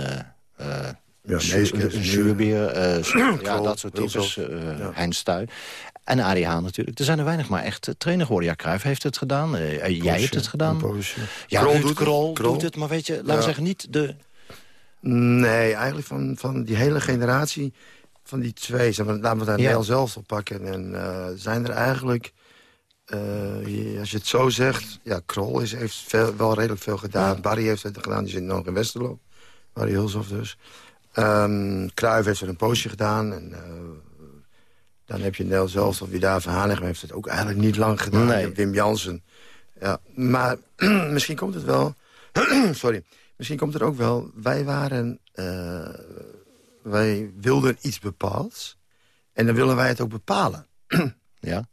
ja, Zuurbier, (clears throat) ja, dat soort types, ja. Hein Stuy. En Haan natuurlijk. Er zijn er weinig maar echt trainer geworden. Ja, Cruijff heeft het gedaan. Uh, jij hebt het gedaan. Ja, Krol, doet, Krol, Krol doet het. Maar weet je, laten we zeggen, niet de... Nee, eigenlijk van, van die hele generatie... van die twee, laten we daar ja. zelf op pakken. En uh, zijn er eigenlijk... Uh, als je het zo zegt... Ja, Krol is, heeft veel, wel redelijk veel gedaan. Ja. Barry heeft het gedaan, die zit nog in Westerlo. Barry Hulshoff dus. Um, Cruijff heeft er een poosje gedaan. En dan heb je Nel zelf, of wie daar Hanegem heeft het ook eigenlijk niet lang gedaan. Nee. Wim Jansen. Ja, maar (clears throat) misschien komt het wel... (clears throat) sorry. Misschien komt het ook wel... Wij waren... Uh, wij wilden iets bepaalds. En dan willen wij het ook bepalen. (clears throat) ja.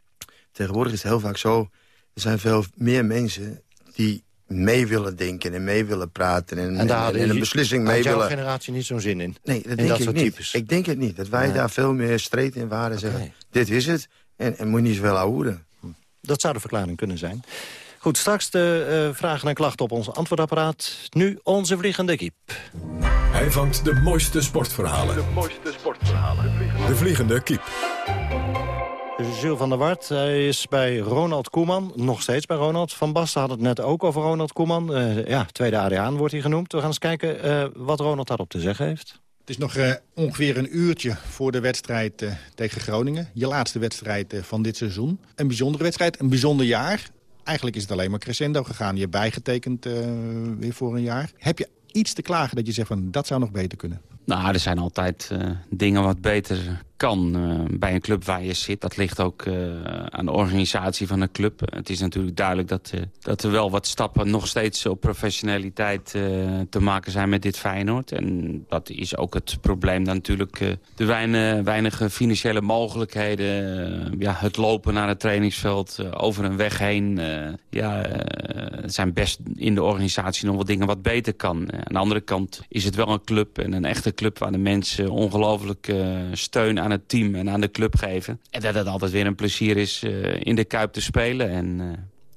Tegenwoordig is het heel vaak zo... Er zijn veel meer mensen die mee willen denken en mee willen praten... en, en, daar en, een beslissing mee willen... jouw generatie niet zo'n zin in? Nee, dat denk dat ik niet. Types. Ik denk het niet. Dat wij daar veel meer streed in waren en zeggen... dit is het en, en moet niet zoveel ouwen. Dat zou de verklaring kunnen zijn. Goed, straks de uh, vragen en klachten op ons antwoordapparaat. Nu onze vliegende kip. Hij vangt de mooiste sportverhalen. De mooiste sportverhalen. De vliegende, de vliegende kip. Jules van der Wart, hij is bij Ronald Koeman. Nog steeds bij Ronald. Van Basten had het net ook over Ronald Koeman. Uh, ja, tweede Ariaan wordt hij genoemd. We gaan eens kijken uh, wat Ronald daarop te zeggen heeft. Het is nog uh, ongeveer een uurtje voor de wedstrijd tegen Groningen. Je laatste wedstrijd van dit seizoen. Een bijzondere wedstrijd, een bijzonder jaar. Eigenlijk is het alleen maar crescendo gegaan. Je hebt bijgetekend weer voor een jaar. Heb je iets te klagen dat je zegt van dat zou nog beter kunnen? Nou, er zijn altijd dingen wat beter kan uh, bij een club waar je zit. Dat ligt ook uh, aan de organisatie van een club. Het is natuurlijk duidelijk dat, uh, dat er wel wat stappen nog steeds op professionaliteit te maken zijn met dit Feyenoord. En dat is ook het probleem dan natuurlijk de weinig, weinige financiële mogelijkheden. ja, het lopen naar het trainingsveld, over een weg heen. ja, zijn best in de organisatie nog wel dingen wat beter kan. aan de andere kant is het wel een club en een echte club waar de mensen ongelooflijk steun aan het team en aan de club geven. En dat het altijd weer een plezier is uh, in de Kuip te spelen. En uh,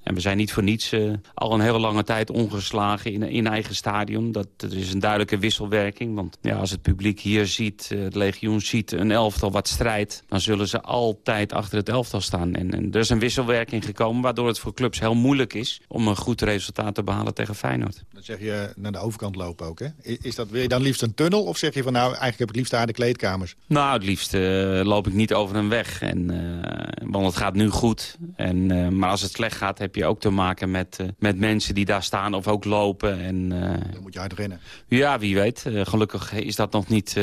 En we zijn niet voor niets uh, al een hele lange tijd ongeslagen in, in eigen stadion. Dat, dat is een duidelijke wisselwerking. Want ja, als het publiek hier ziet, uh, het legioen ziet een elftal wat strijdt... dan zullen ze altijd achter het elftal staan. En, en er is een wisselwerking gekomen waardoor het voor clubs heel moeilijk is... om een goed resultaat te behalen tegen Feyenoord. Dan zeg je naar de overkant lopen ook, hè? Is dat, wil je dan liefst een tunnel of zeg je van nou, eigenlijk heb ik liefst daar de kleedkamers? Nou, het liefst uh, loop ik niet over een weg. En, want het gaat nu goed. En, maar als het slecht gaat, heb je je ook te maken met, uh, met mensen die daar staan of ook lopen. En, uh, Dan moet je hard rennen. Ja, wie weet. Uh, gelukkig is dat nog niet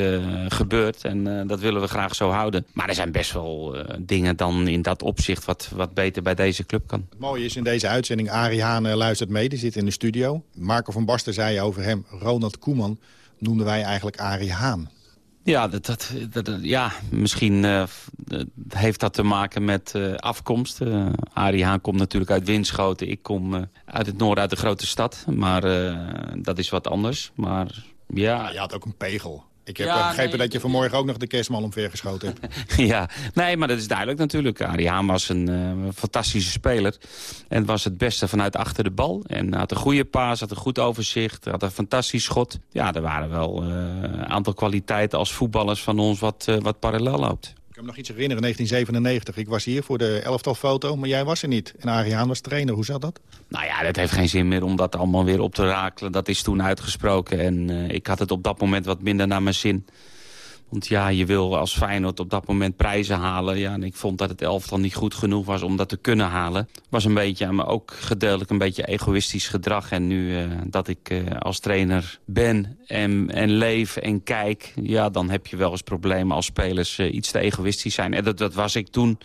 gebeurd. En dat willen we graag zo houden. Maar er zijn best wel dingen dan in dat opzicht wat, wat beter bij deze club kan. Het mooie is in deze uitzending, Arie Haan luistert mee. Die zit in de studio. Marco van Basten zei over hem, Ronald Koeman, noemden wij eigenlijk Arie Haan. Ja, dat, dat, dat, ja misschien uh, heeft dat te maken met uh, afkomst. Uh, Haan komt natuurlijk uit Winschoten. Ik kom uit het noorden, uit de grote stad. Maar dat is wat anders. Maar ja... ja je had ook een pegel. Ik heb ja, begrepen dat je vanmorgen ook nog de kerstman omvergeschoten hebt. (laughs) ja, nee, maar dat is duidelijk natuurlijk. Arie Haan was een uh, fantastische speler. En was het beste vanuit achter de bal. En had een goede paas, had een goed overzicht. Had een fantastisch schot. Ja, er waren wel een uh, aantal kwaliteiten als voetballers van ons wat, uh, wat parallel loopt. Kan me nog iets herinneren, 1997. Ik was hier voor de elftalfoto, maar jij was er niet. En Arie Haan was trainer. Hoe zat dat? Nou ja, dat heeft geen zin meer om dat allemaal weer op te rakelen. Dat is toen uitgesproken en uh, ik had het op dat moment wat minder naar mijn zin. Want ja, je wil als Feyenoord op dat moment prijzen halen. Ja, en ik vond dat het elftal niet goed genoeg was om dat te kunnen halen. Was een beetje, maar ook gedeeltelijk een beetje egoïstisch gedrag. En nu uh, dat ik uh, als trainer ben en, en leef en kijk... ja, dan heb je wel eens problemen als spelers uh, iets te egoïstisch zijn. En dat, dat was ik toen...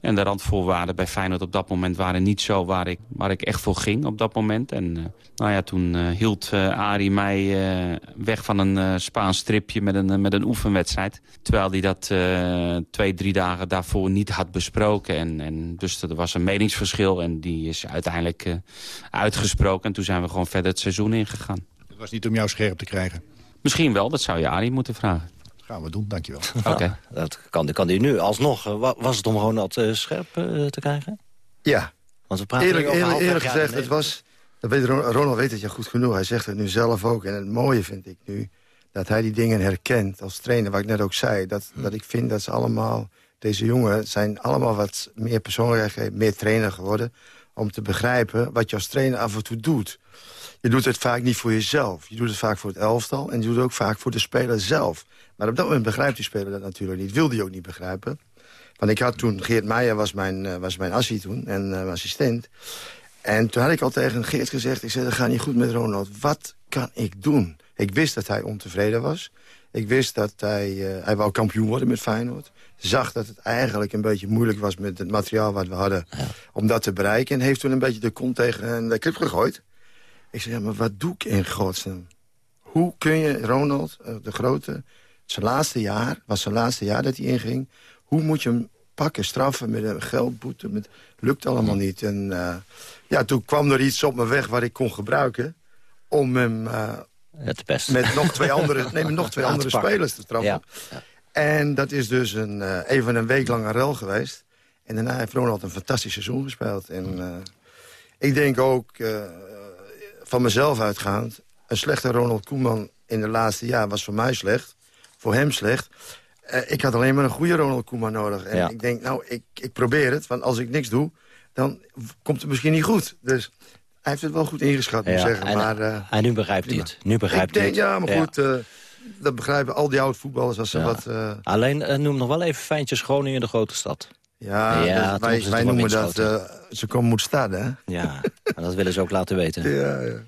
En de randvoorwaarden bij Feyenoord op dat moment waren niet zo waar ik, waar ik echt voor ging op dat moment. En uh, nou ja, toen uh, hield uh, Arie mij weg van een Spaans stripje met een, met een oefenwedstrijd. Terwijl hij dat twee, drie dagen daarvoor niet had besproken. En, en dus er was een meningsverschil en die is uiteindelijk uitgesproken. En toen zijn we gewoon verder het seizoen ingegaan. Het was niet om jou scherp te krijgen? Misschien wel, dat zou je Arie moeten vragen gaan we doen, dankjewel. (laughs) Oké. Okay. dat kan, kan hij nu alsnog. Was het om gewoon dat uh, scherp uh, te krijgen? Ja. Want we praten eerlijk, eerlijk, eerlijk gezegd, het was... Dat weet Ronald weet het ja goed genoeg. Hij zegt het nu zelf ook. En het mooie vind ik nu dat hij die dingen herkent als trainer. Wat ik net ook zei. Dat, dat ik vind dat ze allemaal... Deze jongen zijn allemaal wat meer persoonlijkheid, meer trainer geworden. Om te begrijpen wat je als trainer af en toe doet. Je doet het vaak niet voor jezelf. Je doet het vaak voor het elftal. En je doet het ook vaak voor de speler zelf. Maar op dat moment begrijpt die speler dat natuurlijk niet. Wilde hij ook niet begrijpen. Want ik had toen, Geert Meijer was mijn, uh, was mijn assie toen, en uh, mijn assistent. En toen had ik al tegen Geert gezegd, ik zei, dat gaat niet goed met Ronald. Wat kan ik doen? Ik wist dat hij ontevreden was. Ik wist dat hij, uh, hij wou kampioen worden met Feyenoord. Zag dat het eigenlijk een beetje moeilijk was met het materiaal wat we hadden... Ja. om dat te bereiken. En heeft toen een beetje de kont tegen de clip gegooid. Ik zei, ja, maar wat doe ik in godsnaam? Hoe kun je Ronald, de grote, zijn laatste jaar, was zijn laatste jaar dat hij inging. Hoe moet je hem pakken, straffen met een geldboete? Met, lukt allemaal niet. En uh, ja, toen kwam er iets op mijn weg waar ik kon gebruiken... om hem uh, het best. met nog twee andere, (laughs) nee, nog twee andere spelers te straffen. Ja. Ja. En dat is dus een, uh, even een week lang een rel geweest. En daarna heeft Ronald een fantastisch seizoen gespeeld. En ik denk ook, van mezelf uitgaand... een slechte Ronald Koeman in de laatste jaar was voor mij slecht voor hem slecht. Uh, ik had alleen maar een goede Ronald Koeman nodig. En ik denk, nou, ik, ik probeer het. Want als ik niks doe, dan komt het misschien niet goed. Dus hij heeft het wel goed ingeschat, moet ik zeggen. En, maar, uh, en nu begrijpt hij het. Nu begrijpt ik denk, het. Ja, maar goed, uh, dat begrijpen al die oude voetballers. Als ze wat, Alleen noem nog wel even Fijntjes Groningen de grote stad. Ja, ja dat, wij, wij noemen dat, ze komen moet staan, hè? Ja, en dat willen ze ook laten weten. (laughs) ja, ja.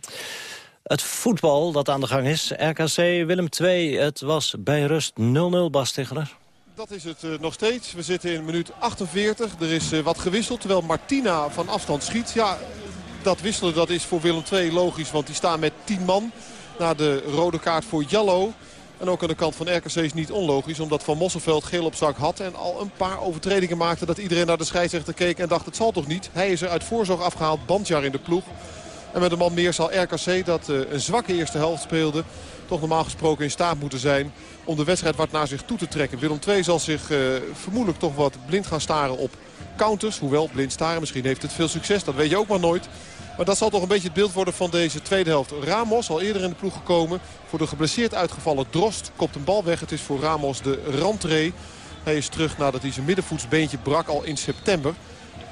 Het voetbal dat aan de gang is. RKC Willem 2. Het was bij rust 0-0 Bas Tegeler. Dat is het uh, nog steeds. We zitten in minuut 48. Er is uh, wat gewisseld terwijl Martina van afstand schiet. Ja, dat wisselen dat is voor Willem 2 logisch. Want die staan met 10 man. Na de rode kaart voor Jallo. En ook aan de kant van RKC is niet onlogisch. Omdat Van Mosselveld geel op zak had. En al een paar overtredingen maakte dat iedereen naar de scheidsrechter keek. En dacht het zal toch niet. Hij is er uit voorzorg afgehaald. Bandjar in de ploeg. En met een man meer zal RKC dat uh, een zwakke eerste helft speelde... toch normaal gesproken in staat moeten zijn om de wedstrijd wat naar zich toe te trekken. Willem II zal zich uh, vermoedelijk toch wat blind gaan staren op counters. Hoewel blind staren, misschien heeft het veel succes, dat weet je ook maar nooit. Maar dat zal toch een beetje het beeld worden van deze tweede helft. Ramos, al eerder in de ploeg gekomen. Voor de geblesseerd uitgevallen Drost kopt een bal weg. Het is voor Ramos de rentree. Hij is terug nadat hij zijn middenvoetsbeentje brak al in september.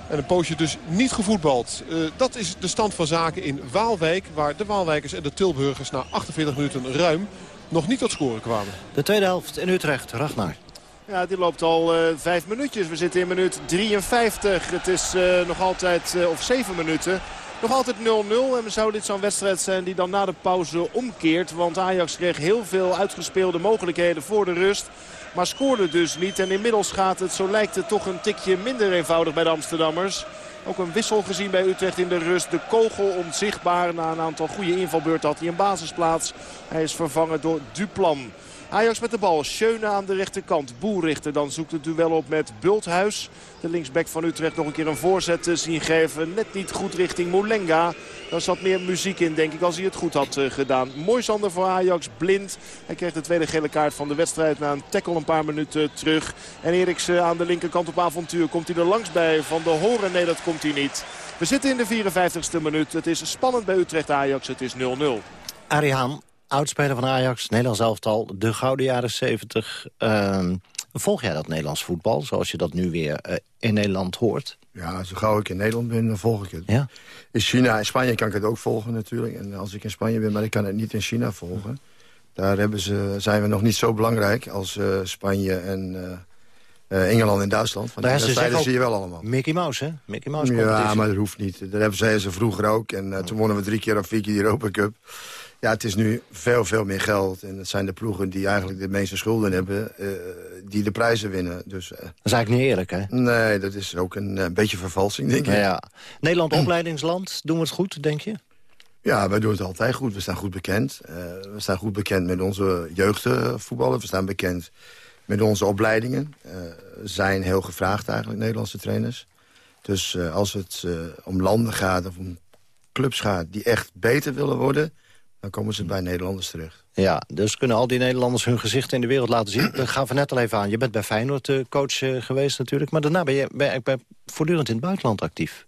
En een poosje dus niet gevoetbald. Uh, dat is de stand van zaken in Waalwijk. Waar de Waalwijkers en de Tilburgers na 48 minuten ruim nog niet tot scoren kwamen. De tweede helft in Utrecht, Ragnar. Ja, die loopt al uh, vijf minuutjes. We zitten in minuut 53. Het is uh, nog altijd, uh, of zeven minuten. Nog altijd 0-0 en zou dit zo'n wedstrijd zijn die dan na de pauze omkeert. Want Ajax kreeg heel veel uitgespeelde mogelijkheden voor de rust. Maar scoorde dus niet. En inmiddels gaat het, zo lijkt het, toch een tikje minder eenvoudig bij de Amsterdammers. Ook een wissel gezien bij Utrecht in de rust. De kogel onzichtbaar. Na een aantal goede invalbeurten had hij een basisplaats. Hij is vervangen door Duplan. Ajax met de bal. Schöne aan de rechterkant. Boelrichter dan zoekt het duel op met Bulthuis. De linksback van Utrecht nog een keer een voorzet zien geven. Net niet goed richting Molenga. Daar zat meer muziek in, denk ik, als hij het goed had uh, gedaan. Mooi Sander voor Ajax, blind. Hij kreeg de tweede gele kaart van de wedstrijd na een tackle een paar minuten terug. En Eriksen aan de linkerkant op avontuur. Komt hij er langs bij Van de Horen? Nee, dat komt hij niet. We zitten in de 54ste minuut. Het is spannend bij Utrecht-Ajax. Het is 0-0. Arihaan, oudspeler van Ajax, Nederlands elftal, de gouden jaren 70. Uh, volg jij dat Nederlands voetbal, zoals je dat nu weer uh, in Nederland hoort? Ja, zo gauw ik in Nederland ben, dan volg ik het. Ja? In China en Spanje kan ik het ook volgen natuurlijk. En als ik in Spanje ben, maar ik kan het niet in China volgen. Daar hebben ze, zijn we nog niet zo belangrijk als uh, Spanje en uh, Engeland en Duitsland. Want Daar wedstrijden zie je wel allemaal. Mickey Mouse, hè? Mickey Mouse ja, maar dat hoeft niet. Dat hebben zij ze vroeger ook. En uh, toen wonnen we drie keer of vier keer de Europa Cup. Ja, het is nu veel, veel meer geld. En het zijn de ploegen die eigenlijk de meeste schulden hebben... Uh, die de prijzen winnen. Dus, uh, dat is eigenlijk niet eerlijk, hè? Nee, dat is ook een, een beetje vervalsing, denk ik. Ja, ja. Nederland opleidingsland, doen we het goed, denk je? Ja, wij doen het altijd goed. We staan goed bekend. We staan goed bekend met onze jeugdvoetballen. We staan bekend met onze opleidingen. Zijn heel gevraagd eigenlijk, Nederlandse trainers. Dus als het om landen gaat of om clubs gaat die echt beter willen worden... dan komen ze bij Nederlanders terug. Ja, dus kunnen al die Nederlanders hun gezicht in de wereld laten zien. Dat gaan we net al even aan. Je bent bij Feyenoord coach geweest natuurlijk. Maar daarna ben je, ben, ben voortdurend in het buitenland actief.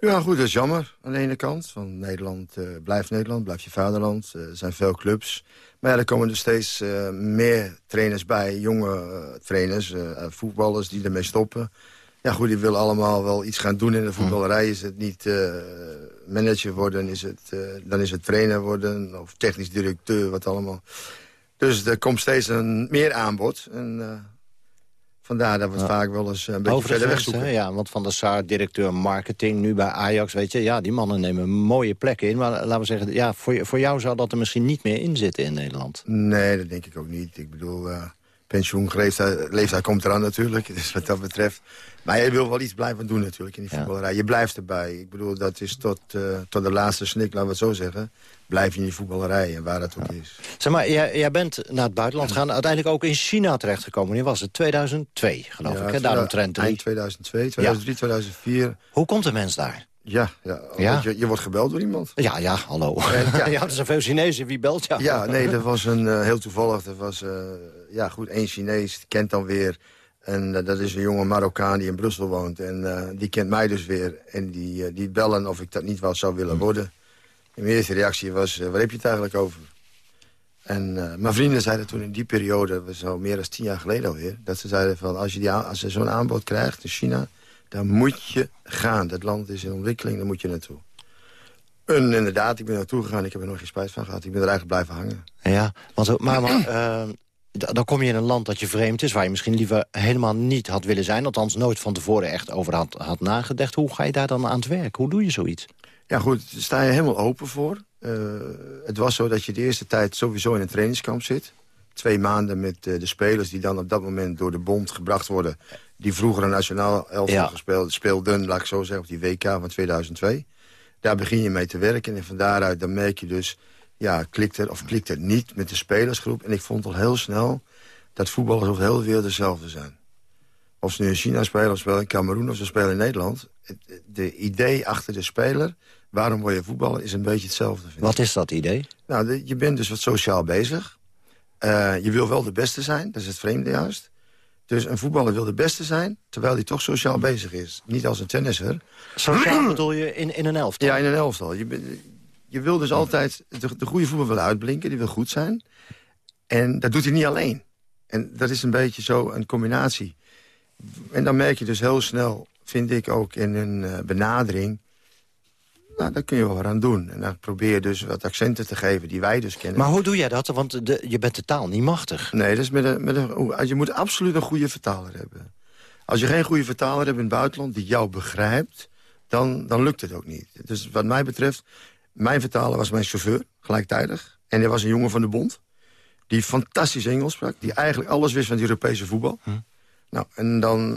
Ja, goed, dat is jammer aan de ene kant. Van Nederland uh, blijft Nederland, blijft je vaderland. Uh, er zijn veel clubs. Maar ja, er komen er steeds uh, meer trainers bij. Jonge trainers, voetballers die ermee stoppen. Ja, goed, die willen allemaal wel iets gaan doen in de voetballerij. Is het niet manager worden, is het, dan is het trainer worden. Of technisch directeur, wat allemaal. Dus er komt steeds een meer aanbod. En Vandaar dat we het ja. vaak wel eens een beetje verder weg zoeken. Ja, want Van der Sar, directeur marketing, nu bij Ajax, weet je... ja, die mannen nemen mooie plekken in. Maar laten we zeggen, ja, voor, voor jou zou dat er misschien niet meer in zitten in Nederland. Nee, dat denk ik ook niet. Ik bedoel, uh, pensioenleeftijd leeftijd komt eraan natuurlijk. (laughs) Dus wat dat betreft. Maar je wil wel iets blijven doen natuurlijk in die voetballerij. Je blijft erbij. Ik bedoel, dat is tot, uh, tot de laatste snik, laten we het zo zeggen blijf je in die voetballerij en waar dat ook ja. is. Zeg maar, jij, jij, bent naar het buitenland gegaan, uiteindelijk ook in China terechtgekomen. Wanneer was het? 2002, geloof ja, ik, hè? Daarom trend Eind 2002, 2003, ja. 2004. Hoe komt de mens daar? Ja, ja, ja. Je, je, wordt gebeld door iemand. Ja, ja, hallo. Ja, (laughs) ja er zijn veel Chinezen. Wie belt jou? Ja, nee, dat was een, uh, heel toevallig. Dat was, ja goed, één Chinees, kent dan weer... En uh, dat is een jonge Marokkaan die in Brussel woont. En die kent mij dus weer. En die, die bellen of ik dat niet wel zou willen worden. En mijn eerste reactie was, waar heb je het eigenlijk over? En mijn vrienden zeiden toen in die periode, zo meer dan tien jaar geleden alweer... dat ze zeiden van, als je, die als je zo'n aanbod krijgt in China... dan moet je gaan. Dat land is in ontwikkeling, daar moet je naartoe. En inderdaad, ik ben naartoe gegaan. Ik heb er nog geen spijt van gehad. Ik ben er eigenlijk blijven hangen. Ja, want, maar, maar uh, (clears throat) dan kom je in een land dat je vreemd is... waar je misschien liever helemaal niet had willen zijn. Althans, nooit van tevoren echt over had, had nagedacht. Hoe ga je daar dan aan het werk? Hoe doe je zoiets? Ja goed, daar sta je helemaal open voor. Uh, het was zo dat je de eerste tijd sowieso in een trainingskamp zit. Twee maanden met uh, de spelers die dan op dat moment door de bond gebracht worden. Die vroeger een nationaal elftal ja. gespeeld, speelden, laat ik zo zeggen, op die WK van 2002. Daar begin je mee te werken en van daaruit dan merk je dus... ja, klikt het of klikt het niet met de spelersgroep. En ik vond al heel snel dat voetballers over heel de wereld dezelfde zijn. Of ze nu in China spelen of spelen in Cameroen of ze spelen in Nederland. De idee achter de speler, waarom word je voetballer, is een beetje hetzelfde. Vind wat is dat idee? Nou, de, je bent dus wat sociaal bezig. Uh, je wil wel de beste zijn, dat is het vreemde juist. Dus een voetballer wil de beste zijn, terwijl hij toch sociaal bezig is. Niet als een tennisser. Sociaal (clears throat) bedoel je in, in een elftal? Ja, in een elftal. Je, je wil dus altijd de, de goede voetbal willen uitblinken, die wil goed zijn. En dat doet hij niet alleen. En dat is een beetje zo een combinatie. En dan merk je dus heel snel, vind ik ook in een uh, benadering... Nou, daar kun je wel wat aan doen. En dan probeer je dus wat accenten te geven die wij dus kennen. Maar hoe doe jij dat? Want de, je bent de taal niet machtig. Nee, dus met een, met een, je moet absoluut een goede vertaler hebben. Als je geen goede vertaler hebt in het buitenland die jou begrijpt... dan, dan lukt het ook niet. Dus wat mij betreft, mijn vertaler was mijn chauffeur, gelijktijdig. En hij was een jongen van de bond. Die fantastisch Engels sprak. Die eigenlijk alles wist van het Europese voetbal. Hm. Nou, en dan,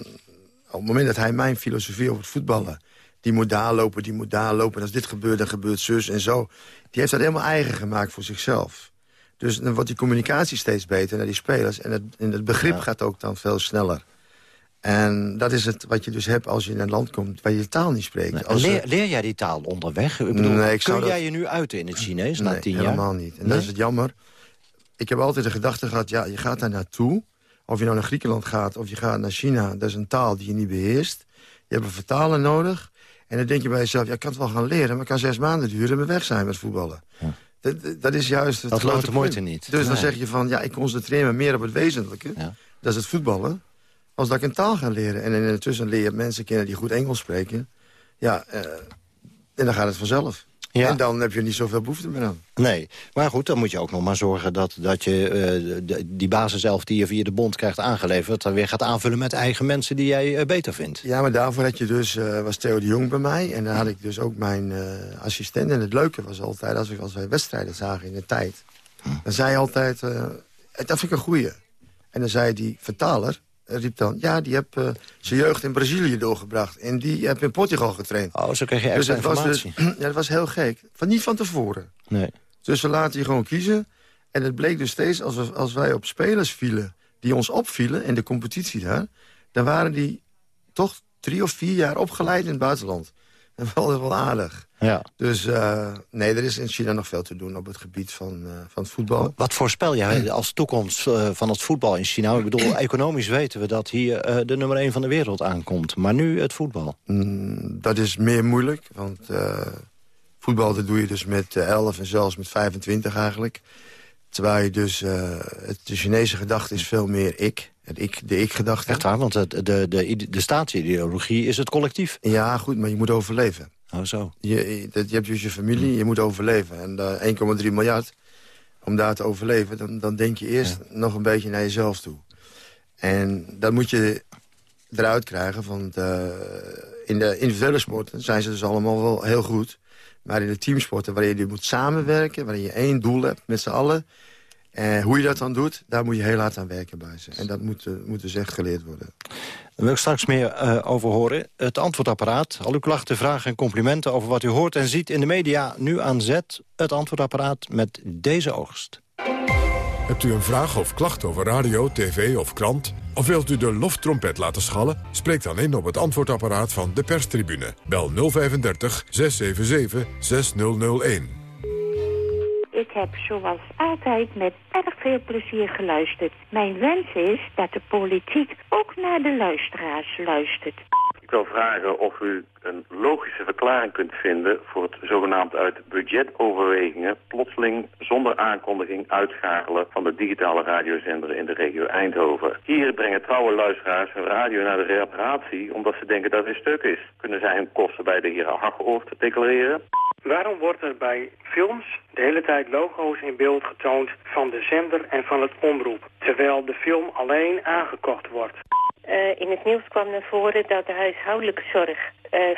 op het moment dat hij mijn filosofie over het voetballen... die moet daar lopen, die moet daar lopen... en als dit gebeurt, dan gebeurt zus en zo... die heeft dat helemaal eigen gemaakt voor zichzelf. Dus dan wordt die communicatie steeds beter naar die spelers. En het, en het begrip gaat ook dan veel sneller. En dat is het wat je dus hebt als je in een land komt waar je de taal niet spreekt. Als leer, leer, jij die taal onderweg? Ik bedoel, nee, ik kun jij je nu uiten in het Chinees na tien jaar? helemaal niet. En dat is het jammer. Ik heb altijd de gedachte gehad, ja, je gaat daar naartoe. Of je nou naar Griekenland gaat of je gaat naar China. Dat is een taal die je niet beheerst. Je hebt een vertaler nodig. En dan denk je bij jezelf, ja, ik kan het wel gaan leren... maar het kan zes maanden duren en we weg zijn met voetballen. Dat, dat, is juist het Dat loont de moeite niet. Dus dan zeg je van, ja, ik concentreer me meer op het wezenlijke. Dat is het voetballen. Als dat ik een taal ga leren. En intussen leer je mensen kennen die goed Engels spreken. Ja, uh, en dan gaat het vanzelf. Ja. En dan heb je niet zoveel behoefte meer aan. Nee, maar goed, dan moet je ook nog maar zorgen... dat, dat je uh, die basis zelf die je via de bond krijgt aangeleverd... dan weer gaat aanvullen met eigen mensen die jij uh, beter vindt. Ja, maar daarvoor had je dus, uh, was Theo de Jong bij mij... en dan had ik dus ook mijn assistent. En het leuke was altijd, als, ik, als wij wedstrijden zagen in de tijd... Hm. dan zei hij altijd, dat vind ik een goeie. En dan zei die vertaler, riep dan... ja, die heb uh, zijn jeugd in Brazilië doorgebracht. En die heb in Portugal getraind. Oh, zo kreeg je dus extra dus, informatie. Was (clears throat) ja, dat was heel gek. Van, niet van tevoren. Nee. Dus we laten je gewoon kiezen. En het bleek dus steeds, als, we, als wij op spelers vielen... die ons opvielen in de competitie daar... dan waren die toch drie of vier jaar opgeleid in het buitenland. (laughs) En wel, wel aardig. Ja. Dus uh, nee, er is in China nog veel te doen op het gebied van, uh, van het voetbal. Wat voorspel jij als toekomst uh, van het voetbal in China? Ik bedoel, (clears throat) economisch weten we dat hier de nummer 1 van de wereld aankomt. Maar nu het voetbal? Mm, dat is meer moeilijk, want voetbal dat doe je dus met 11 en zelfs met 25 eigenlijk. Terwijl je dus, het, de Chinese gedachte is veel meer ik. Het ik de ik-gedachte. Echt waar, want het, de, de, de staatsideologie is het collectief. Ja, goed, maar je moet overleven. Oh, zo. Je, je, je hebt dus je familie, je moet overleven. En uh, 1,3 miljard, om daar te overleven... dan, dan denk je eerst nog een beetje naar jezelf toe. En dat moet je eruit krijgen, want uh, in de individuele sporten... zijn ze dus allemaal wel heel goed. Maar in de teamsporten, waarin je moet samenwerken... waarin je één doel hebt met z'n allen... En hoe je dat dan doet, daar moet je heel hard aan werken bij ze. En dat moet, uh, moet dus echt geleerd worden. Daar wil ik straks meer uh, over horen. Het antwoordapparaat. Al uw klachten, vragen en complimenten over wat u hoort en ziet in de media. Nu aan zet het antwoordapparaat met deze oogst. Hebt u een vraag of klacht over radio, tv of krant? Of wilt u de loftrompet laten schallen? Spreek dan in op het antwoordapparaat van de perstribune. Bel 035 677 6001. Heb zoals altijd met erg veel plezier geluisterd. Mijn wens is dat de politiek ook naar de luisteraars luistert. Ik wil vragen of u een logische verklaring kunt vinden voor het zogenaamd uit budgetoverwegingen plotseling zonder aankondiging uitschakelen van de digitale radiozender in de regio Eindhoven. Hier brengen trouwe luisteraars hun radio naar de reparatie omdat ze denken dat het stuk is. Kunnen zij hun kosten bij de heer Hagoort declareren? Waarom wordt er bij films de hele tijd logo's in beeld getoond van de zender en van het omroep, terwijl de film alleen aangekocht wordt? Uh, in het nieuws kwam naar voren dat de huishoudelijke zorg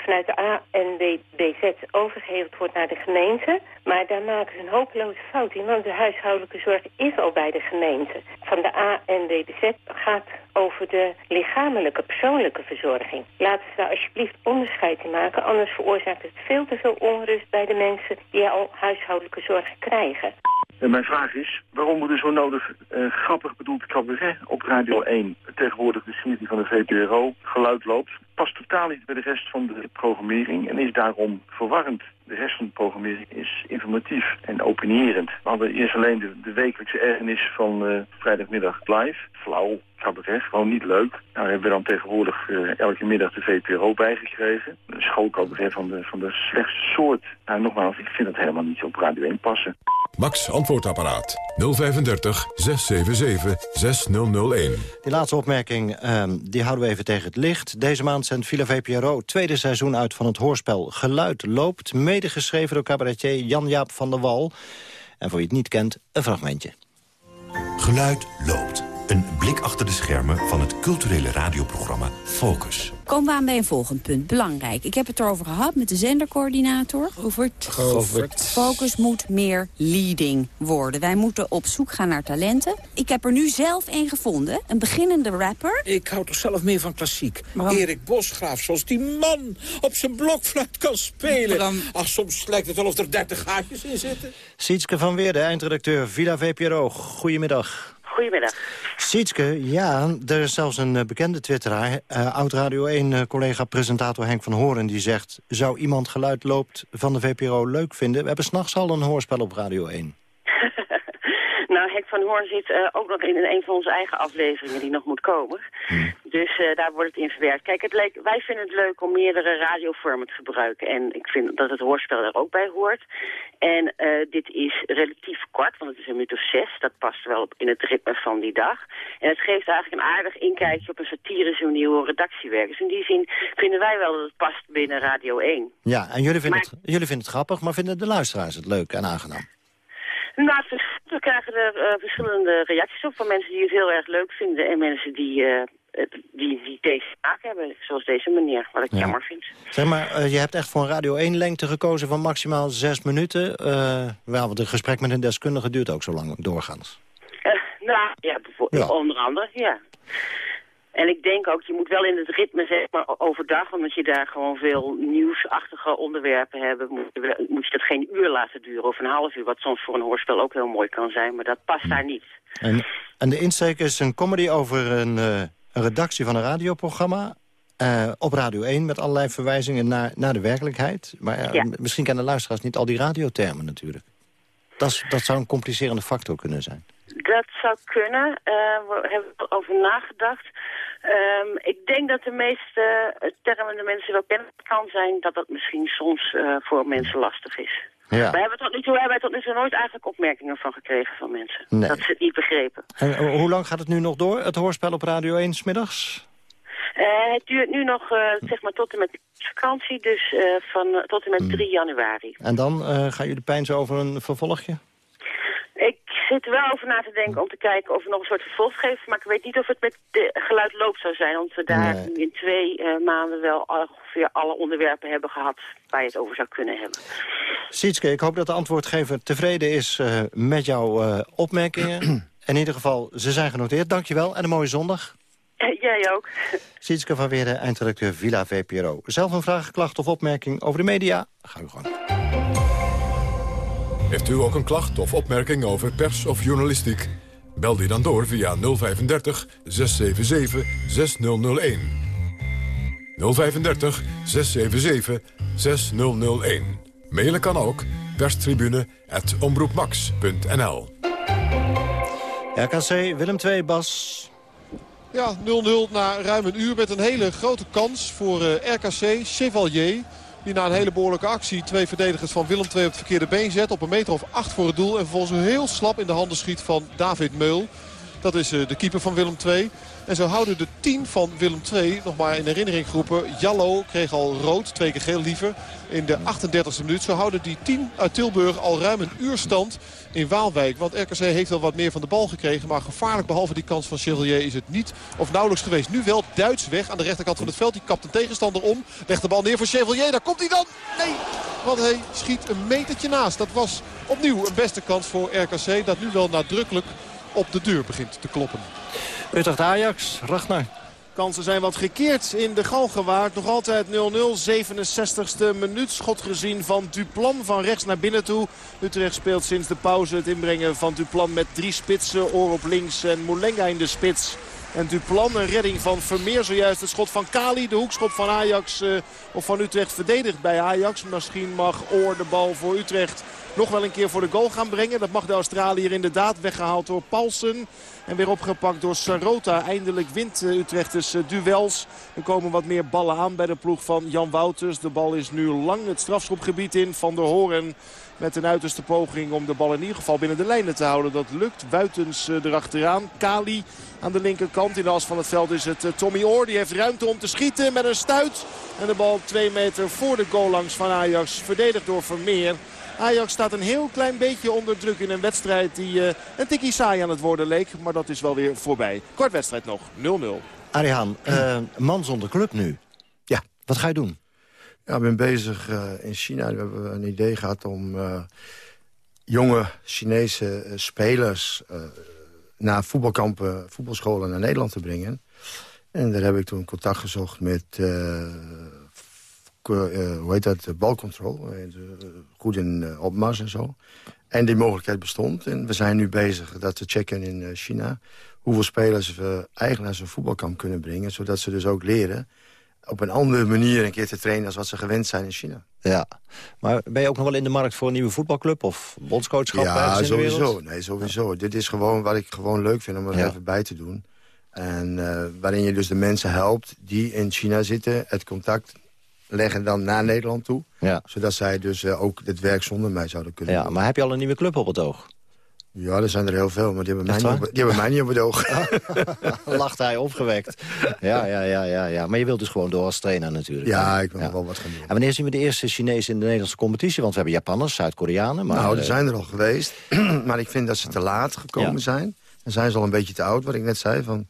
vanuit de ANWBZ overgeheveld wordt naar de gemeente. Maar daar maken ze een hopeloze fout in, want de huishoudelijke zorg is al bij de gemeente. Van de ANWBZ gaat over de lichamelijke, persoonlijke verzorging. Laten ze daar alsjeblieft onderscheid in maken, anders veroorzaakt het veel te veel onrust bij de mensen die al huishoudelijke zorg krijgen. En mijn vraag is, waarom moet er zo nodig uh, grappig bedoeld cabaret op Radio 1 tegenwoordig de serie van de VPRO geluid loopt? Past totaal niet bij de rest van de programmering en is daarom verwarrend. De rest van de programmering is informatief en opinierend. We hadden eerst alleen de, de wekelijkse ergernis van uh, vrijdagmiddag live. Flauw, cabaret, gewoon niet leuk. Nou hebben we dan tegenwoordig uh, elke middag de VPRO bijgekregen. Een schoolcabaret van de, van de slechtste soort. Nou, nogmaals, ik vind het helemaal niet op Radio 1 passen. Max Antwoordapparaat 035 677 6001. Die laatste opmerking um, die houden we even tegen het licht. Deze maand zendt Villa VPRO tweede seizoen uit van het hoorspel Geluid loopt. Medegeschreven door cabaretier Jan-Jaap van der Wal. En voor wie het niet kent, een fragmentje. Geluid loopt. Een blik achter de schermen van het culturele radioprogramma Focus. Komen we aan bij een volgend punt. Belangrijk. Ik heb het erover gehad met de zendercoördinator. Govert. Govert. Focus moet meer leading worden. Wij moeten op zoek gaan naar talenten. Ik heb er nu zelf een gevonden. Een beginnende rapper. Ik hou toch zelf meer van klassiek. Erik Bosgraaf, zoals die man op zijn blokfluit kan spelen. Ach, soms lijkt het wel of er dertig gaatjes in zitten. Sietske van Weerde, eindredacteur Villa VPRO. Goedemiddag. Goedemiddag. Sietske, ja, er is zelfs een eh, bekende twitteraar... Uh, oud-Radio 1-collega-presentator Henk van Horen... die zegt, zou iemand geluid loopt van de VPRO leuk vinden? We hebben s'nachts al een hoorspel op Radio 1. Van Hoorn zit uh, ook nog in een van onze eigen afleveringen die nog moet komen. Dus uh, daar wordt het in verwerkt. Kijk, het leek, wij vinden het leuk om meerdere radiovormen te gebruiken. En ik vind dat het hoorspel er ook bij hoort. En uh, dit is relatief kort, want het is een minuut of zes. Dat past wel op in het ritme van die dag. En het geeft eigenlijk een aardig inkijkje op een satirische manier radactiewerk. Dus in die zin vinden wij wel dat het past binnen Radio 1. Ja, en jullie vinden, maar, het, jullie vinden het grappig, maar vinden de luisteraars het leuk en aangenaam? Nou, we krijgen er uh, verschillende reacties op van mensen die het heel erg leuk vinden en mensen die, uh, die, die deze smaak hebben, zoals deze meneer, wat ik ja. jammer vind. Zeg maar, uh, je hebt echt voor een Radio 1 lengte gekozen van maximaal zes minuten. wel, want een gesprek met een deskundige duurt ook zo lang doorgaans. nou, ja, ja, onder andere, ja. En ik denk ook, je moet wel in het ritme, zeg maar, overdag, omdat je daar gewoon veel nieuwsachtige onderwerpen hebt, moet je, moet je dat geen uur laten duren of een half uur, wat soms voor een hoorspel ook heel mooi kan zijn, maar dat past daar niet. En, en de insteek is een comedy over een, uh, een redactie van een radioprogramma, uh, op Radio 1 met allerlei verwijzingen naar, naar de werkelijkheid. Maar uh, ja. misschien kennen luisteraars niet al die radiotermen natuurlijk. Dat, dat zou een complicerende factor kunnen zijn. Dat zou kunnen. Uh, we hebben erover nagedacht. Um, ik denk dat de meeste termen de mensen wel kennen kan zijn... dat dat misschien soms uh, voor mensen lastig is. Ja. We hebben tot nu toe hebben wij tot nu toe nooit eigenlijk opmerkingen van gekregen van mensen. Nee. Dat ze het niet begrepen. En hoe lang gaat het nu nog door, het hoorspel op Radio 1 smiddags? Uh, het duurt nu nog uh, zeg maar tot en met vakantie, dus uh, van, tot en met 3 januari. En dan gaan jullie pijnzen over een vervolgje? Ik zit er wel over na te denken om te kijken of we nog een soort vervolg geven. Maar ik weet niet of het met de geluid loopt zou zijn. Omdat we daar nee. in twee uh, maanden wel ongeveer alle onderwerpen hebben gehad waar je het over zou kunnen hebben. Sietske, ik hoop dat de antwoordgever tevreden is uh, met jouw uh, opmerkingen. (clears throat) in ieder geval, ze zijn genoteerd. Dankjewel en een mooie zondag. Jij ook. Sietske van Weerde, eindredacteur Villa VPRO. Zelf een vraag, klacht of opmerking over de media? Ga uw gang. Heeft u ook een klacht of opmerking over pers of journalistiek? Bel die dan door via 035 677 6001. 035 677 6001. Mailen kan ook perstribune.omroepmax.nl RKC Willem II, Bas. Ja, 0-0 na ruim een uur met een hele grote kans voor uh, RKC. Chevalier. Die na een hele behoorlijke actie twee verdedigers van Willem II op het verkeerde been zet. Op een meter of acht voor het doel. En vervolgens heel slap in de handen schiet van David Meul. Dat is uh, de keeper van Willem II. En zo houden de 10 van Willem II nog maar in herinnering geroepen. Jallo kreeg al rood, twee keer geel liever, in de 38e minuut. Zo houden die 10 uit Tilburg al ruim een uur stand in Waalwijk. Want RKC heeft wel wat meer van de bal gekregen. Maar gevaarlijk behalve die kans van Chevalier is het niet. Of nauwelijks geweest. Nu wel Duits weg aan de rechterkant van het veld. Die kapt een tegenstander om. Legt de bal neer voor Chevalier. Daar komt hij dan. Nee, want hij schiet een metertje naast. Dat was opnieuw een beste kans voor RKC. Dat nu wel nadrukkelijk op de deur begint te kloppen. Utrecht Ajax, Ragnar. Kansen zijn wat gekeerd in de Galgenwaard. Nog altijd 0-0, 67e minuut. Schot gezien van Duplan van rechts naar binnen toe. Utrecht speelt sinds de pauze het inbrengen van Duplan met drie spitsen. Oor op links en Moulenga in de spits. En Duplan, een redding van Vermeer. Zojuist het schot van Kali, de hoekschop van Ajax uh, of van Utrecht verdedigd bij Ajax. Misschien mag Oor de bal voor Utrecht nog wel een keer voor de goal gaan brengen. Dat mag de Australiër inderdaad. Weggehaald door Paulsen. En weer opgepakt door Sarota. Eindelijk wint Utrecht dus duels. Er komen wat meer ballen aan bij de ploeg van Jan Wouters. De bal is nu lang het strafschopgebied in. Van der Hoorn met een uiterste poging om de bal in ieder geval binnen de lijnen te houden. Dat lukt. Buitens erachteraan. Kali aan de linkerkant. In de as van het veld is het Tommy Oor. Die heeft ruimte om te schieten met een stuit. En de bal twee meter voor de goal langs van Ajax. Verdedigd door Vermeer. Ajax staat een heel klein beetje onder druk in een wedstrijd die uh, een tikkie saai aan het worden leek. Maar dat is wel weer voorbij. Kort wedstrijd nog, 0-0. Arihaan, uh, man zonder club nu. Ja. Wat ga je doen? Ja, ik ben bezig uh, in China. We hebben een idee gehad om jonge Chinese spelers... naar voetbalkampen, voetbalscholen naar Nederland te brengen. En daar heb ik toen contact gezocht met hoe heet dat, balcontrol. Goed in opmars en zo. En die mogelijkheid bestond. En we zijn nu bezig dat te checken in China... hoeveel spelers we eigenlijk naar zo'n voetbalkamp kunnen brengen... zodat ze dus ook leren op een andere manier een keer te trainen... als wat ze gewend zijn in China. Ja, maar ben je ook nog wel in de markt voor een nieuwe voetbalclub... of bondscoachschap ja, sowieso. Nee, sowieso. Dit is gewoon wat ik gewoon leuk vind om er even bij te doen. En waarin je dus de mensen helpt die in China zitten... het contact leggen dan naar Nederland toe. Ja. Zodat zij dus uh, ook het werk zonder mij zouden kunnen ja, doen. Maar heb je al een nieuwe club op het oog? Ja, er zijn er heel veel, maar die hebben, mij niet, op, die hebben mij niet op het oog. (laughs) Lacht hij opgewekt. Ja, ja, ja, ja, ja. Maar je wilt dus gewoon door als trainer natuurlijk. Ja, ik wil ja. wel wat gaan doen. En wanneer zien we de eerste Chinezen in de Nederlandse competitie? Want we hebben Japanners, Zuid-Koreanen. Nou, er zijn er al geweest. (clears throat) maar ik vind dat ze te laat gekomen zijn. Dan zijn ze al een beetje te oud, wat ik net zei. Van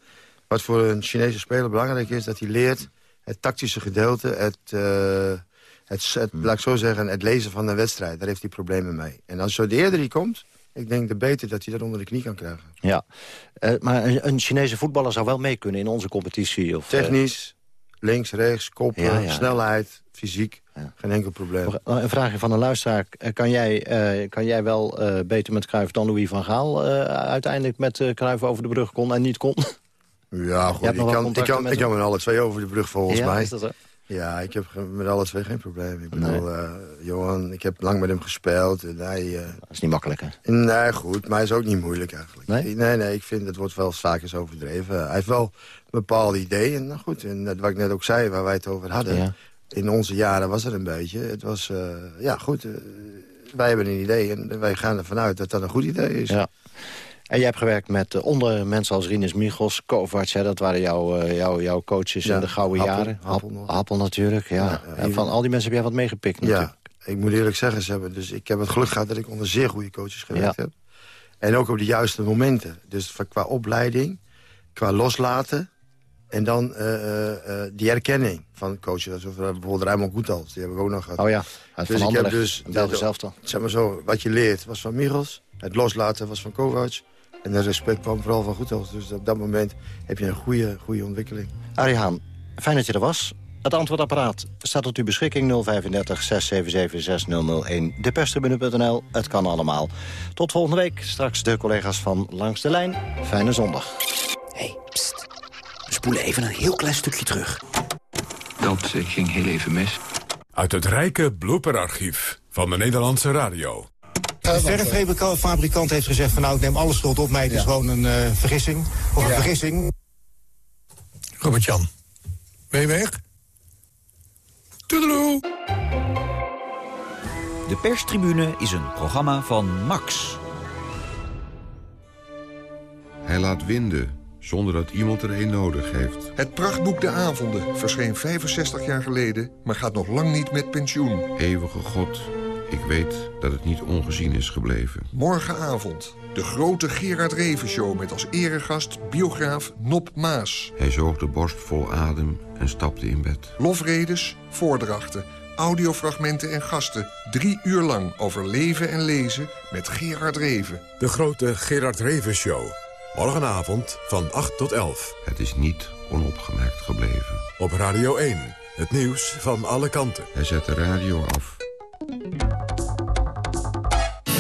wat voor een Chinese speler belangrijk is, dat hij leert het tactische gedeelte, het, uh, het, het hmm. laat ik zo zeggen, het lezen van een wedstrijd. Daar heeft hij problemen mee. En als zo de eerder komt, ik denk de beter dat hij dat onder de knie kan krijgen. Ja, uh, maar een, een, Chinese voetballer zou wel mee kunnen in onze competitie? Of, eh? Technisch, links, rechts, koppen, ja, ja. snelheid, fysiek. Geen enkel probleem. Een vraagje van een luisteraar. Kan jij, uh, kan jij wel beter met Cruijff dan Louis van Gaal... uiteindelijk met uh, Cruijff over de brug kon en niet kon? Ja, (laughs) goed. Ik kan, ik, kan, ik kan met alle twee over de brug volgens ja, mij. Is dat zo? Ja, ik heb met alle twee geen probleem. Ik bedoel, nee. uh, Johan, ik heb lang met hem gespeeld. En hij, uh, dat is niet makkelijk, hè? Nee, goed, maar hij is ook niet moeilijk eigenlijk. Nee? Nee, nee, ik vind het wordt wel vaak eens overdreven. Hij heeft wel een bepaald idee. En nou goed, en wat ik net ook zei, waar wij het over hadden... Ja. in onze jaren was er een beetje. Het was, uh, ja goed, wij hebben een idee en wij gaan ervan uit dat dat een goed idee is. Ja. En jij hebt gewerkt met uh, onder mensen als Rinus Michels, Kovacs. Hè, dat waren jouw, uh, jouw, jouw coaches ja, in de gouden Happel, jaren. Happel, Happel natuurlijk, ja. ja en van al die mensen heb jij wat meegepikt natuurlijk. Ja, ik moet eerlijk zeggen, ze hebben, dus ik heb het geluk gehad dat ik onder zeer goede coaches gewerkt heb. En ook op de juiste momenten. Dus qua opleiding, qua loslaten... En dan uh, uh, die erkenning van coaches. Bijvoorbeeld Raymond Goethals, die heb ik ook nog gehad. Oh ja, uit dus ik heb dus zelf dan. Zeg maar zo, wat je leert was van Michels. Het loslaten was van Kovac. En de respect kwam vooral van Goethals. Dus op dat moment heb je een goede, goede ontwikkeling. Arie Haan, fijn dat je er was. Het antwoordapparaat staat tot uw beschikking 035 677 6001. Deperstribune.nl, het kan allemaal. Tot volgende week, straks de collega's van Langs de Lijn. Fijne zondag. hey, pst. We spoelen even een heel klein stukje terug. Dat ging heel even mis. Uit het rijke blooperarchief van de Nederlandse radio. De verffabrikant heeft gezegd van nou ik neem alle schuld op mij. Het is gewoon een uh, vergissing. Of een vergissing. Robert-Jan, ben je weg? Toedeloe! De perstribune is een programma van Max. Hij laat winden, zonder dat iemand er een nodig heeft. Het prachtboek De Avonden verscheen 65 jaar geleden... maar gaat nog lang niet met pensioen. Eeuwige God, ik weet dat het niet ongezien is gebleven. Morgenavond, de grote Gerard Reven Show... met als eregast biograaf Nop Maas. Hij zoog de borst vol adem en stapte in bed. Lofredes, voordrachten, audiofragmenten en gasten. Drie uur lang over leven en lezen met Gerard Reven. De grote Gerard Reven Show. Morgenavond van 8 tot 11. Het is niet onopgemerkt gebleven. Op Radio 1, het nieuws van alle kanten. Hij zet de radio af.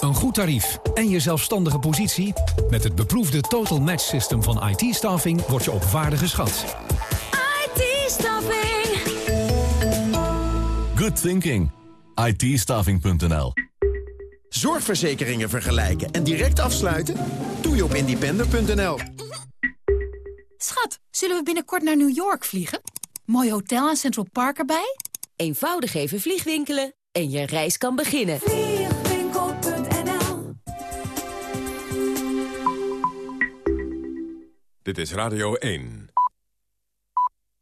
een goed tarief en je zelfstandige positie? Met het beproefde Total Match System van IT-staffing word je op waarde geschat. IT-staffing. Good thinking. IT-staffing.nl Zorgverzekeringen vergelijken en direct afsluiten? Doe je op independer.nl. Schat, zullen we binnenkort naar New York vliegen? Mooi hotel en Central Park erbij? Eenvoudig even vliegwinkelen en je reis kan beginnen. Dit is Radio 1.